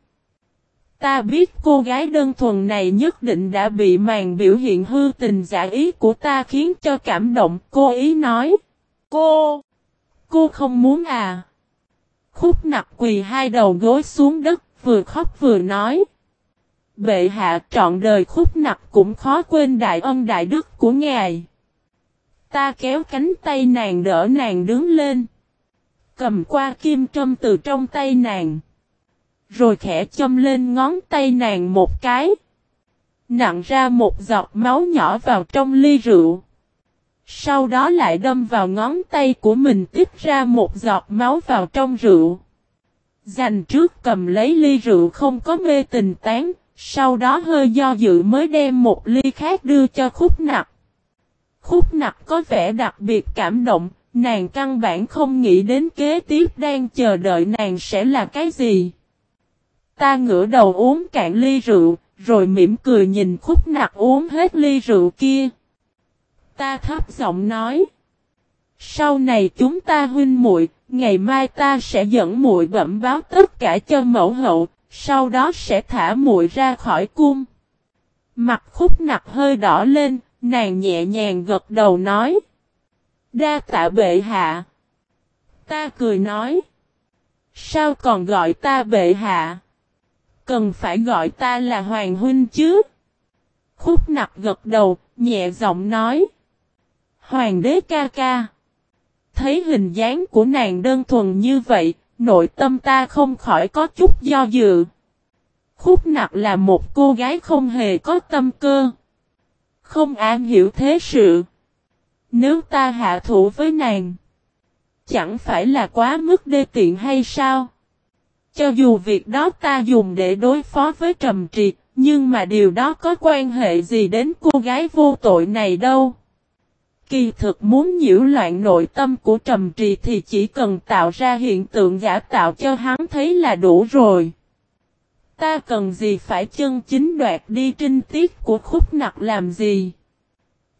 Ta biết cô gái đơn thuần này nhất định đã bị màn biểu hiện hư tình giả ý của ta khiến cho cảm động. Cô ý nói. Cô! Cô không muốn à? Khúc nặc quỳ hai đầu gối xuống đất, vừa khóc vừa nói. Bệ hạ trọn đời khúc nặc cũng khó quên đại ân đại đức của ngài. Ta kéo cánh tay nàng đỡ nàng đứng lên. Cầm qua kim trâm từ trong tay nàng. Rồi khẽ châm lên ngón tay nàng một cái. Nặng ra một giọt máu nhỏ vào trong ly rượu. Sau đó lại đâm vào ngón tay của mình tiếp ra một giọt máu vào trong rượu. Dành trước cầm lấy ly rượu không có mê tình tán, sau đó hơi do dự mới đem một ly khác đưa cho khúc nặc. Khúc nặc có vẻ đặc biệt cảm động, nàng căn bản không nghĩ đến kế tiếp đang chờ đợi nàng sẽ là cái gì. Ta ngửa đầu uống cạn ly rượu, rồi mỉm cười nhìn khúc nặc uống hết ly rượu kia. Ta thấp giọng nói. Sau này chúng ta huynh muội, ngày mai ta sẽ dẫn muội bẩm báo tất cả cho mẫu hậu, sau đó sẽ thả muội ra khỏi cung. Mặt khúc nặc hơi đỏ lên, nàng nhẹ nhàng gật đầu nói. Đa tạ bệ hạ. Ta cười nói. Sao còn gọi ta bệ hạ? Cần phải gọi ta là hoàng huynh chứ? Khúc nặc gật đầu, nhẹ giọng nói. Hoàng đế ca ca. Thấy hình dáng của nàng đơn thuần như vậy, nội tâm ta không khỏi có chút do dự. Khúc nặc là một cô gái không hề có tâm cơ. Không an hiểu thế sự. Nếu ta hạ thủ với nàng, chẳng phải là quá mức đê tiện hay sao? Cho dù việc đó ta dùng để đối phó với trầm triệt, nhưng mà điều đó có quan hệ gì đến cô gái vô tội này đâu? Kỳ thực muốn nhiễu loạn nội tâm của trầm trì thì chỉ cần tạo ra hiện tượng giả tạo cho hắn thấy là đủ rồi. Ta cần gì phải chân chính đoạt đi trinh tiết của khúc nặc làm gì?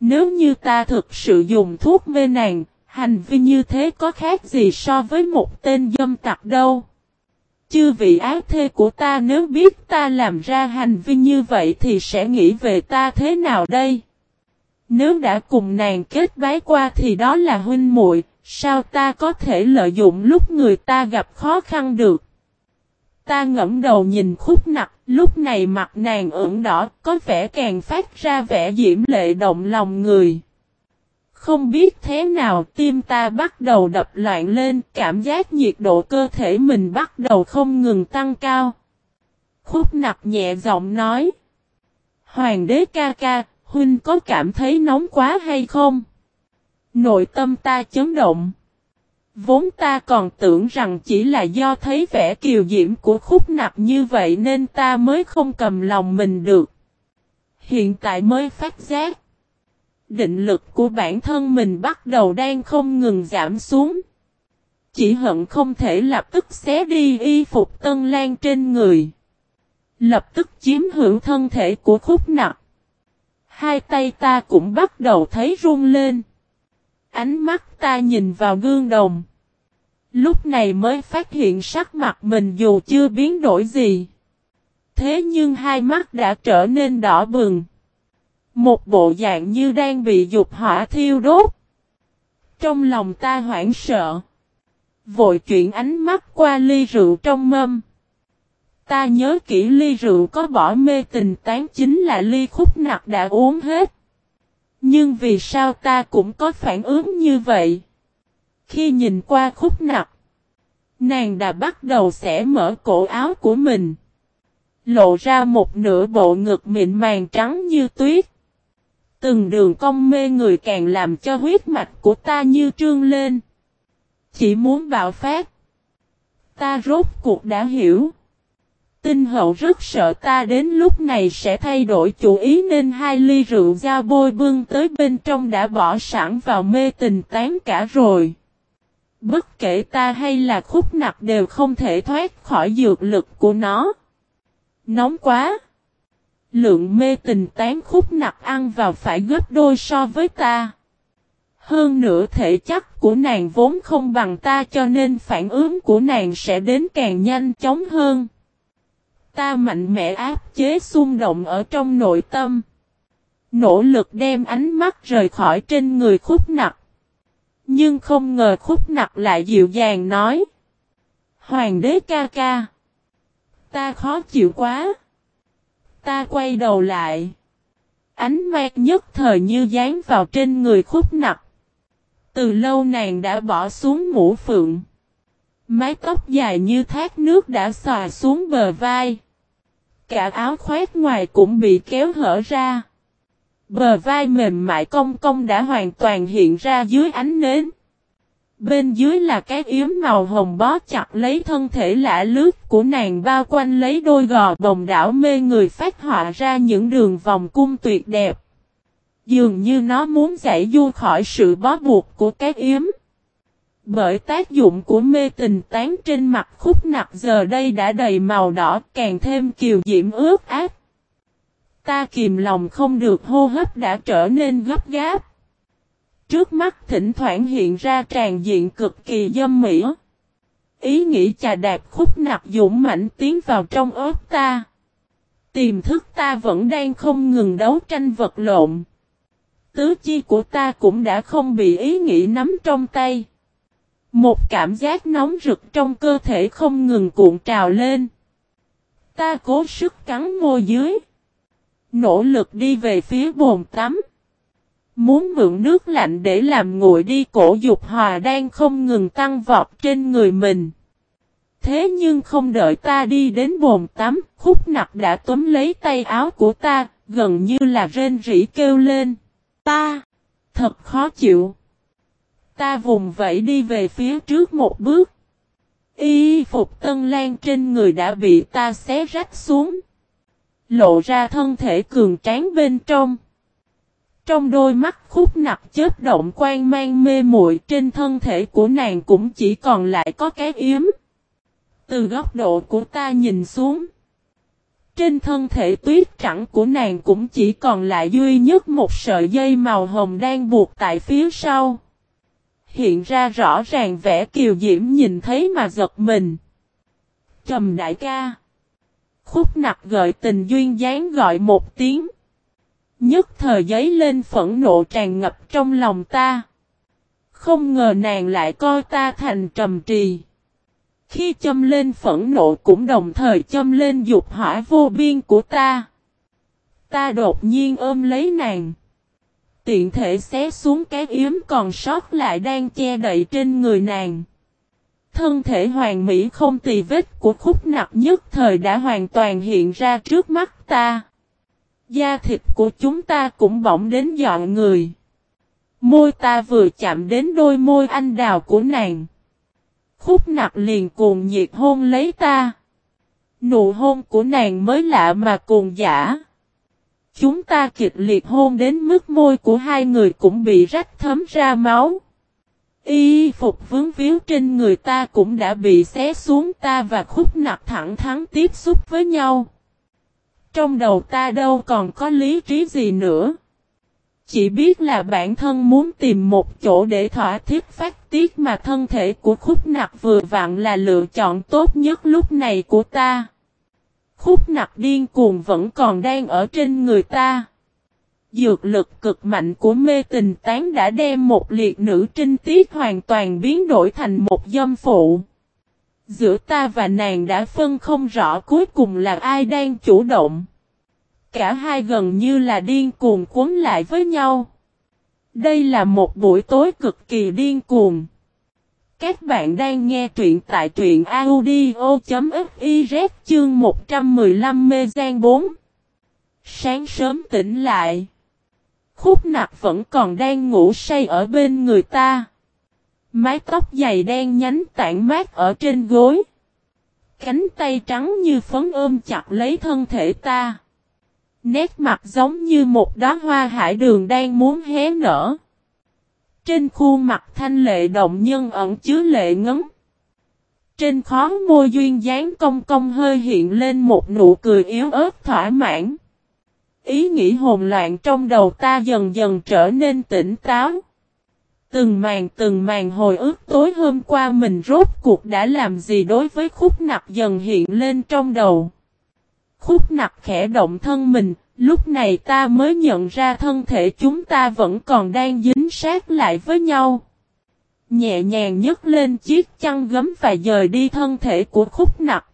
Nếu như ta thực sự dùng thuốc mê nàng, hành vi như thế có khác gì so với một tên dâm tặc đâu? Chư vị ác thê của ta nếu biết ta làm ra hành vi như vậy thì sẽ nghĩ về ta thế nào đây? Nếu đã cùng nàng kết bái qua thì đó là huynh muội, sao ta có thể lợi dụng lúc người ta gặp khó khăn được? Ta ngẫm đầu nhìn khúc nặc, lúc này mặt nàng ửng đỏ, có vẻ càng phát ra vẻ diễm lệ động lòng người. Không biết thế nào tim ta bắt đầu đập loạn lên, cảm giác nhiệt độ cơ thể mình bắt đầu không ngừng tăng cao. Khúc nặc nhẹ giọng nói. Hoàng đế ca ca, huynh có cảm thấy nóng quá hay không? Nội tâm ta chấn động. Vốn ta còn tưởng rằng chỉ là do thấy vẻ kiều diễm của khúc nặc như vậy nên ta mới không cầm lòng mình được. Hiện tại mới phát giác. Định lực của bản thân mình bắt đầu đang không ngừng giảm xuống. Chỉ hận không thể lập tức xé đi y phục tân lan trên người. Lập tức chiếm hữu thân thể của khúc nặc. Hai tay ta cũng bắt đầu thấy run lên. Ánh mắt ta nhìn vào gương đồng. Lúc này mới phát hiện sắc mặt mình dù chưa biến đổi gì. Thế nhưng hai mắt đã trở nên đỏ bừng. Một bộ dạng như đang bị dục hỏa thiêu đốt. Trong lòng ta hoảng sợ. Vội chuyển ánh mắt qua ly rượu trong mâm. Ta nhớ kỹ ly rượu có bỏ mê tình tán chính là ly khúc nặc đã uống hết. Nhưng vì sao ta cũng có phản ứng như vậy? Khi nhìn qua khúc nặc, nàng đã bắt đầu xẻ mở cổ áo của mình. Lộ ra một nửa bộ ngực mịn màng trắng như tuyết. Từng đường cong mê người càng làm cho huyết mạch của ta như trương lên. Chỉ muốn bạo phát. Ta rốt cuộc đã hiểu. Tinh hậu rất sợ ta đến lúc này sẽ thay đổi chủ ý nên hai ly rượu da bôi bưng tới bên trong đã bỏ sẵn vào mê tình tán cả rồi. Bất kể ta hay là khúc nặc đều không thể thoát khỏi dược lực của nó. Nóng quá! Lượng mê tình tán khúc nặc ăn vào phải gấp đôi so với ta. Hơn nữa thể chất của nàng vốn không bằng ta cho nên phản ứng của nàng sẽ đến càng nhanh chóng hơn. Ta mạnh mẽ áp chế xung động ở trong nội tâm. Nỗ lực đem ánh mắt rời khỏi trên người khúc nặc. Nhưng không ngờ khúc nặc lại dịu dàng nói. Hoàng đế ca ca. Ta khó chịu quá. Ta quay đầu lại. Ánh mắt nhất thời như dán vào trên người khúc nặc. Từ lâu nàng đã bỏ xuống mũ phượng. Mái tóc dài như thác nước đã xòa xuống bờ vai. Cả áo khoét ngoài cũng bị kéo hở ra. Bờ vai mềm mại cong cong đã hoàn toàn hiện ra dưới ánh nến. Bên dưới là cái yếm màu hồng bó chặt lấy thân thể lạ lướt của nàng bao quanh lấy đôi gò bồng đảo mê người phát họa ra những đường vòng cung tuyệt đẹp. Dường như nó muốn giải du khỏi sự bó buộc của cái yếm. Bởi tác dụng của mê tình tán trên mặt khúc nặc giờ đây đã đầy màu đỏ, càng thêm kiều diễm ướt ác. Ta kìm lòng không được, hô hấp đã trở nên gấp gáp. Trước mắt thỉnh thoảng hiện ra tràn diện cực kỳ dâm mỹ. Ý nghĩ chà đạp khúc nặc dũng mạnh tiến vào trong ớt ta. Tiềm thức ta vẫn đang không ngừng đấu tranh vật lộn. Tứ chi của ta cũng đã không bị ý nghĩ nắm trong tay. Một cảm giác nóng rực trong cơ thể không ngừng cuộn trào lên. Ta cố sức cắn môi dưới. Nỗ lực đi về phía bồn tắm. Muốn mượn nước lạnh để làm nguội đi cổ dục hòa đang không ngừng tăng vọt trên người mình. Thế nhưng không đợi ta đi đến bồn tắm, khúc nặc đã túm lấy tay áo của ta, gần như là rên rỉ kêu lên. Ta! Thật khó chịu. Ta vùng vẫy đi về phía trước một bước. Y phục tân lan trên người đã bị ta xé rách xuống. Lộ ra thân thể cường tráng bên trong. Trong đôi mắt khúc nặc chớp động quan mang mê muội trên thân thể của nàng cũng chỉ còn lại có cái yếm. Từ góc độ của ta nhìn xuống. Trên thân thể tuyết trắng của nàng cũng chỉ còn lại duy nhất một sợi dây màu hồng đang buộc tại phía sau. Hiện ra rõ ràng vẻ kiều diễm nhìn thấy mà giật mình. Trầm đại ca. Khúc nặc gợi tình duyên dáng gọi một tiếng. Nhất thời giấy lên phẫn nộ tràn ngập trong lòng ta. Không ngờ nàng lại coi ta thành trầm trì. Khi châm lên phẫn nộ cũng đồng thời châm lên dục hỏa vô biên của ta. Ta đột nhiên ôm lấy nàng. Tiện thể xé xuống cái yếm còn sót lại đang che đậy trên người nàng. Thân thể hoàng mỹ không tì vết của khúc nặc nhất thời đã hoàn toàn hiện ra trước mắt ta. Da thịt của chúng ta cũng bỏng đến dọn người. Môi ta vừa chạm đến đôi môi anh đào của nàng. Khúc nặc liền cuồng nhiệt hôn lấy ta. Nụ hôn của nàng mới lạ mà cuồng giả. Chúng ta kịch liệt hôn đến mức môi của hai người cũng bị rách thấm ra máu. Y phục vướng víu trên người ta cũng đã bị xé xuống, ta và khúc nặc thẳng thắn tiếp xúc với nhau. Trong đầu ta đâu còn có lý trí gì nữa. Chỉ biết là bản thân muốn tìm một chỗ để thỏa thiết phát tiết mà thân thể của khúc nặc vừa vặn là lựa chọn tốt nhất lúc này của ta. Khúc nặc điên cuồng vẫn còn đang ở trên người ta. Dược lực cực mạnh của mê tình tán đã đem một liệt nữ trinh tiết hoàn toàn biến đổi thành một dâm phụ. Giữa ta và nàng đã phân không rõ cuối cùng là ai đang chủ động. Cả hai gần như là điên cuồng cuốn lại với nhau. Đây là một buổi tối cực kỳ điên cuồng. Các bạn đang nghe truyện tại truyện audio.fiz chương 115 mê gian 4. Sáng sớm tỉnh lại. Khúc nặc vẫn còn đang ngủ say ở bên người ta. Mái tóc dày đen nhánh tản mát ở trên gối. Cánh tay trắng như phấn ôm chặt lấy thân thể ta. Nét mặt giống như một đóa hoa hải đường đang muốn hé nở. Trên khuôn mặt thanh lệ động nhân ẩn chứa lệ ngấn. Trên khó môi duyên dáng công công hơi hiện lên một nụ cười yếu ớt thỏa mãn. Ý nghĩ hồn loạn trong đầu ta dần dần trở nên tỉnh táo. Từng màn từng màn hồi ức tối hôm qua mình rốt cuộc đã làm gì đối với khúc nặc dần hiện lên trong đầu. Khúc nặc khẽ động thân mình, lúc này ta mới nhận ra thân thể chúng ta vẫn còn đang dính sát lại với nhau. Nhẹ nhàng nhấc lên chiếc chăn gấm và dời đi thân thể của khúc nặc.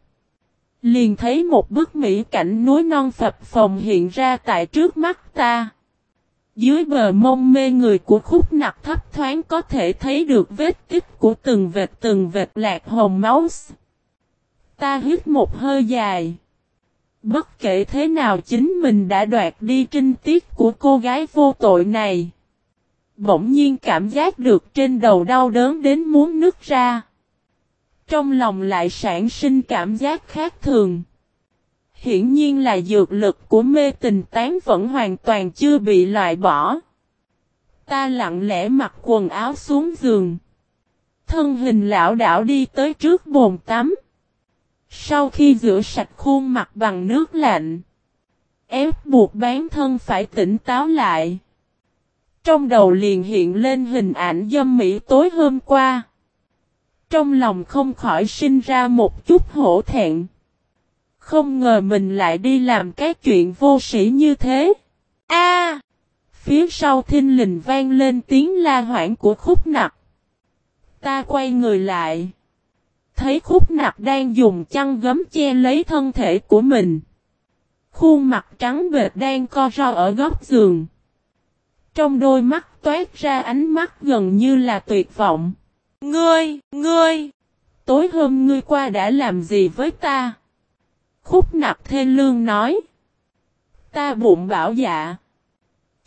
Liền thấy một bức mỹ cảnh núi non phập phồng hiện ra tại trước mắt ta. Dưới bờ mông mê người của khúc nặc thấp thoáng có thể thấy được vết tích của từng vệt từng vệt lạc hồng máu. Ta hít một hơi dài. Bất kể thế nào chính mình đã đoạt đi trinh tiết của cô gái vô tội này. Bỗng nhiên cảm giác được trên đầu đau đớn đến muốn nứt ra. Trong lòng lại sản sinh cảm giác khác thường. Hiển nhiên là dược lực của mê tình tán vẫn hoàn toàn chưa bị loại bỏ. Ta lặng lẽ mặc quần áo xuống giường. Thân hình lão đảo đi tới trước bồn tắm. Sau khi rửa sạch khuôn mặt bằng nước lạnh. Ép buộc bán thân phải tỉnh táo lại. Trong đầu liền hiện lên hình ảnh dâm mỹ tối hôm qua. Trong lòng không khỏi sinh ra một chút hổ thẹn. Không ngờ mình lại đi làm cái chuyện vô sĩ như thế. A! phía sau thinh lình vang lên tiếng la hoảng của khúc nặc. Ta quay người lại. Thấy khúc nặc đang dùng chăn gấm che lấy thân thể của mình. Khuôn mặt trắng bệt đang co ro ở góc giường. Trong đôi mắt toát ra ánh mắt gần như là tuyệt vọng. Ngươi, ngươi, tối hôm ngươi qua đã làm gì với ta? Khúc nặc thê lương nói. Ta bụng bảo dạ.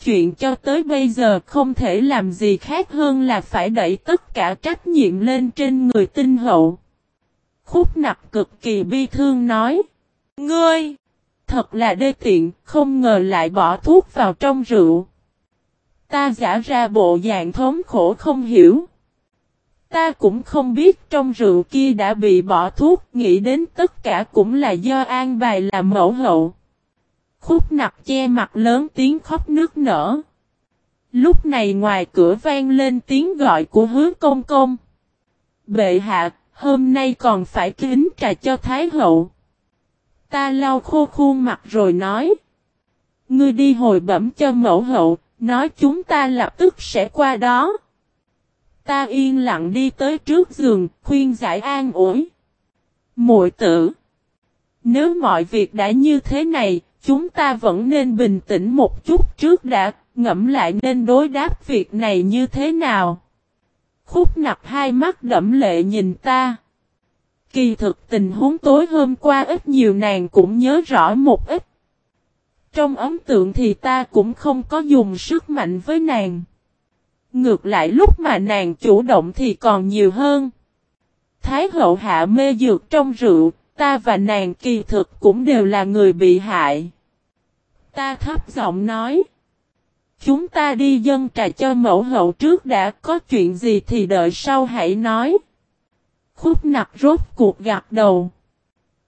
Chuyện cho tới bây giờ không thể làm gì khác hơn là phải đẩy tất cả trách nhiệm lên trên người tinh hậu. Khúc nặc cực kỳ bi thương nói. Ngươi! Thật là đê tiện, không ngờ lại bỏ thuốc vào trong rượu. Ta giả ra bộ dạng thống khổ không hiểu. Ta cũng không biết trong rượu kia đã bị bỏ thuốc, nghĩ đến tất cả cũng là do an bài làm mẫu hậu. Khúc nặc che mặt lớn tiếng khóc nước nở. Lúc này ngoài cửa vang lên tiếng gọi của hứa công công. Bệ hạ, hôm nay còn phải kính trà cho Thái hậu. Ta lau khô khuôn mặt rồi nói. Ngươi đi hồi bẩm cho mẫu hậu, nói chúng ta lập tức sẽ qua đó. Ta yên lặng đi tới trước giường, khuyên giải an ủi. Muội tử. Nếu mọi việc đã như thế này, chúng ta vẫn nên bình tĩnh một chút trước đã, ngẫm lại nên đối đáp việc này như thế nào. Khúc nặc hai mắt đẫm lệ nhìn ta. Kỳ thực tình huống tối hôm qua ít nhiều nàng cũng nhớ rõ một ít. Trong ấn tượng thì ta cũng không có dùng sức mạnh với nàng. Ngược lại lúc mà nàng chủ động thì còn nhiều hơn. Thái hậu hạ mê dược trong rượu, ta và nàng kỳ thực cũng đều là người bị hại. Ta thấp giọng nói. Chúng ta đi dân trà cho mẫu hậu trước đã có chuyện gì thì đợi sau hãy nói. Khúc nặc rốt cuộc gạt đầu.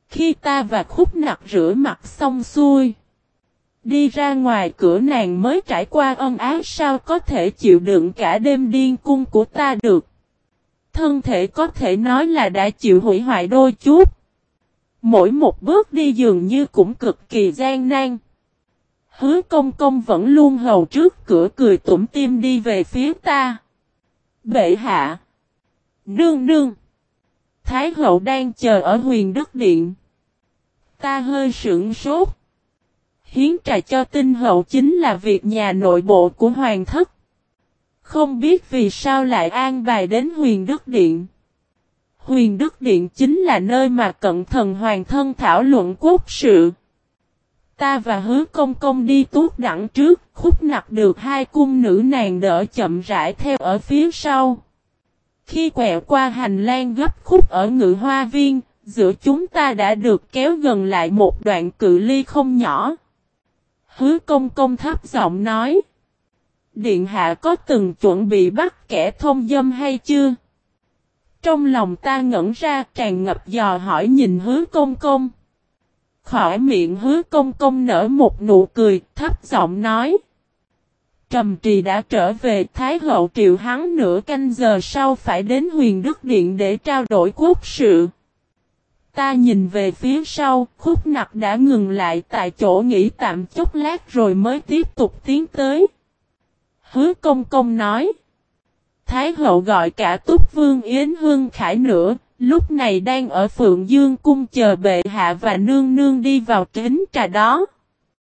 Khi ta và khúc nặc rửa mặt xong xuôi. Đi ra ngoài cửa nàng mới trải qua ân ái, sao có thể chịu đựng cả đêm điên cung của ta được. Thân thể có thể nói là đã chịu hủy hoại đôi chút. Mỗi một bước đi dường như cũng cực kỳ gian nan. Hứa công công vẫn luôn hầu trước cửa cười tủm tim đi về phía ta. Bệ hạ. Nương nương. Thái hậu đang chờ ở huyền đức điện. Ta hơi sững sốt. Hiến trà cho tinh hậu chính là việc nhà nội bộ của hoàng thất. Không biết vì sao lại an bài đến huyền đức điện. Huyền đức điện chính là nơi mà cận thần hoàng thân thảo luận quốc sự. Ta và hứa công công đi tuốt đẳng trước, khúc nặc được hai cung nữ nàng đỡ chậm rãi theo ở phía sau. Khi quẹo qua hành lang gấp khúc ở ngự hoa viên, giữa chúng ta đã được kéo gần lại một đoạn cự ly không nhỏ. Hứa công công thấp giọng nói. Điện hạ có từng chuẩn bị bắt kẻ thông dâm hay chưa? Trong lòng ta ngẩn ra tràn ngập dò hỏi nhìn hứa công công. Khỏi miệng hứa công công nở một nụ cười, thấp giọng nói. Trầm trì đã trở về Thái hậu triệu hắn nửa canh giờ sau phải đến huyền đức điện để trao đổi quốc sự. Ta nhìn về phía sau, khúc nặc đã ngừng lại tại chỗ nghỉ tạm chốc lát rồi mới tiếp tục tiến tới. Hứa công công nói. Thái hậu gọi cả túc vương Yến Hương Khải nữa, lúc này đang ở Phượng Dương cung chờ bệ hạ và nương nương đi vào kính trà đó.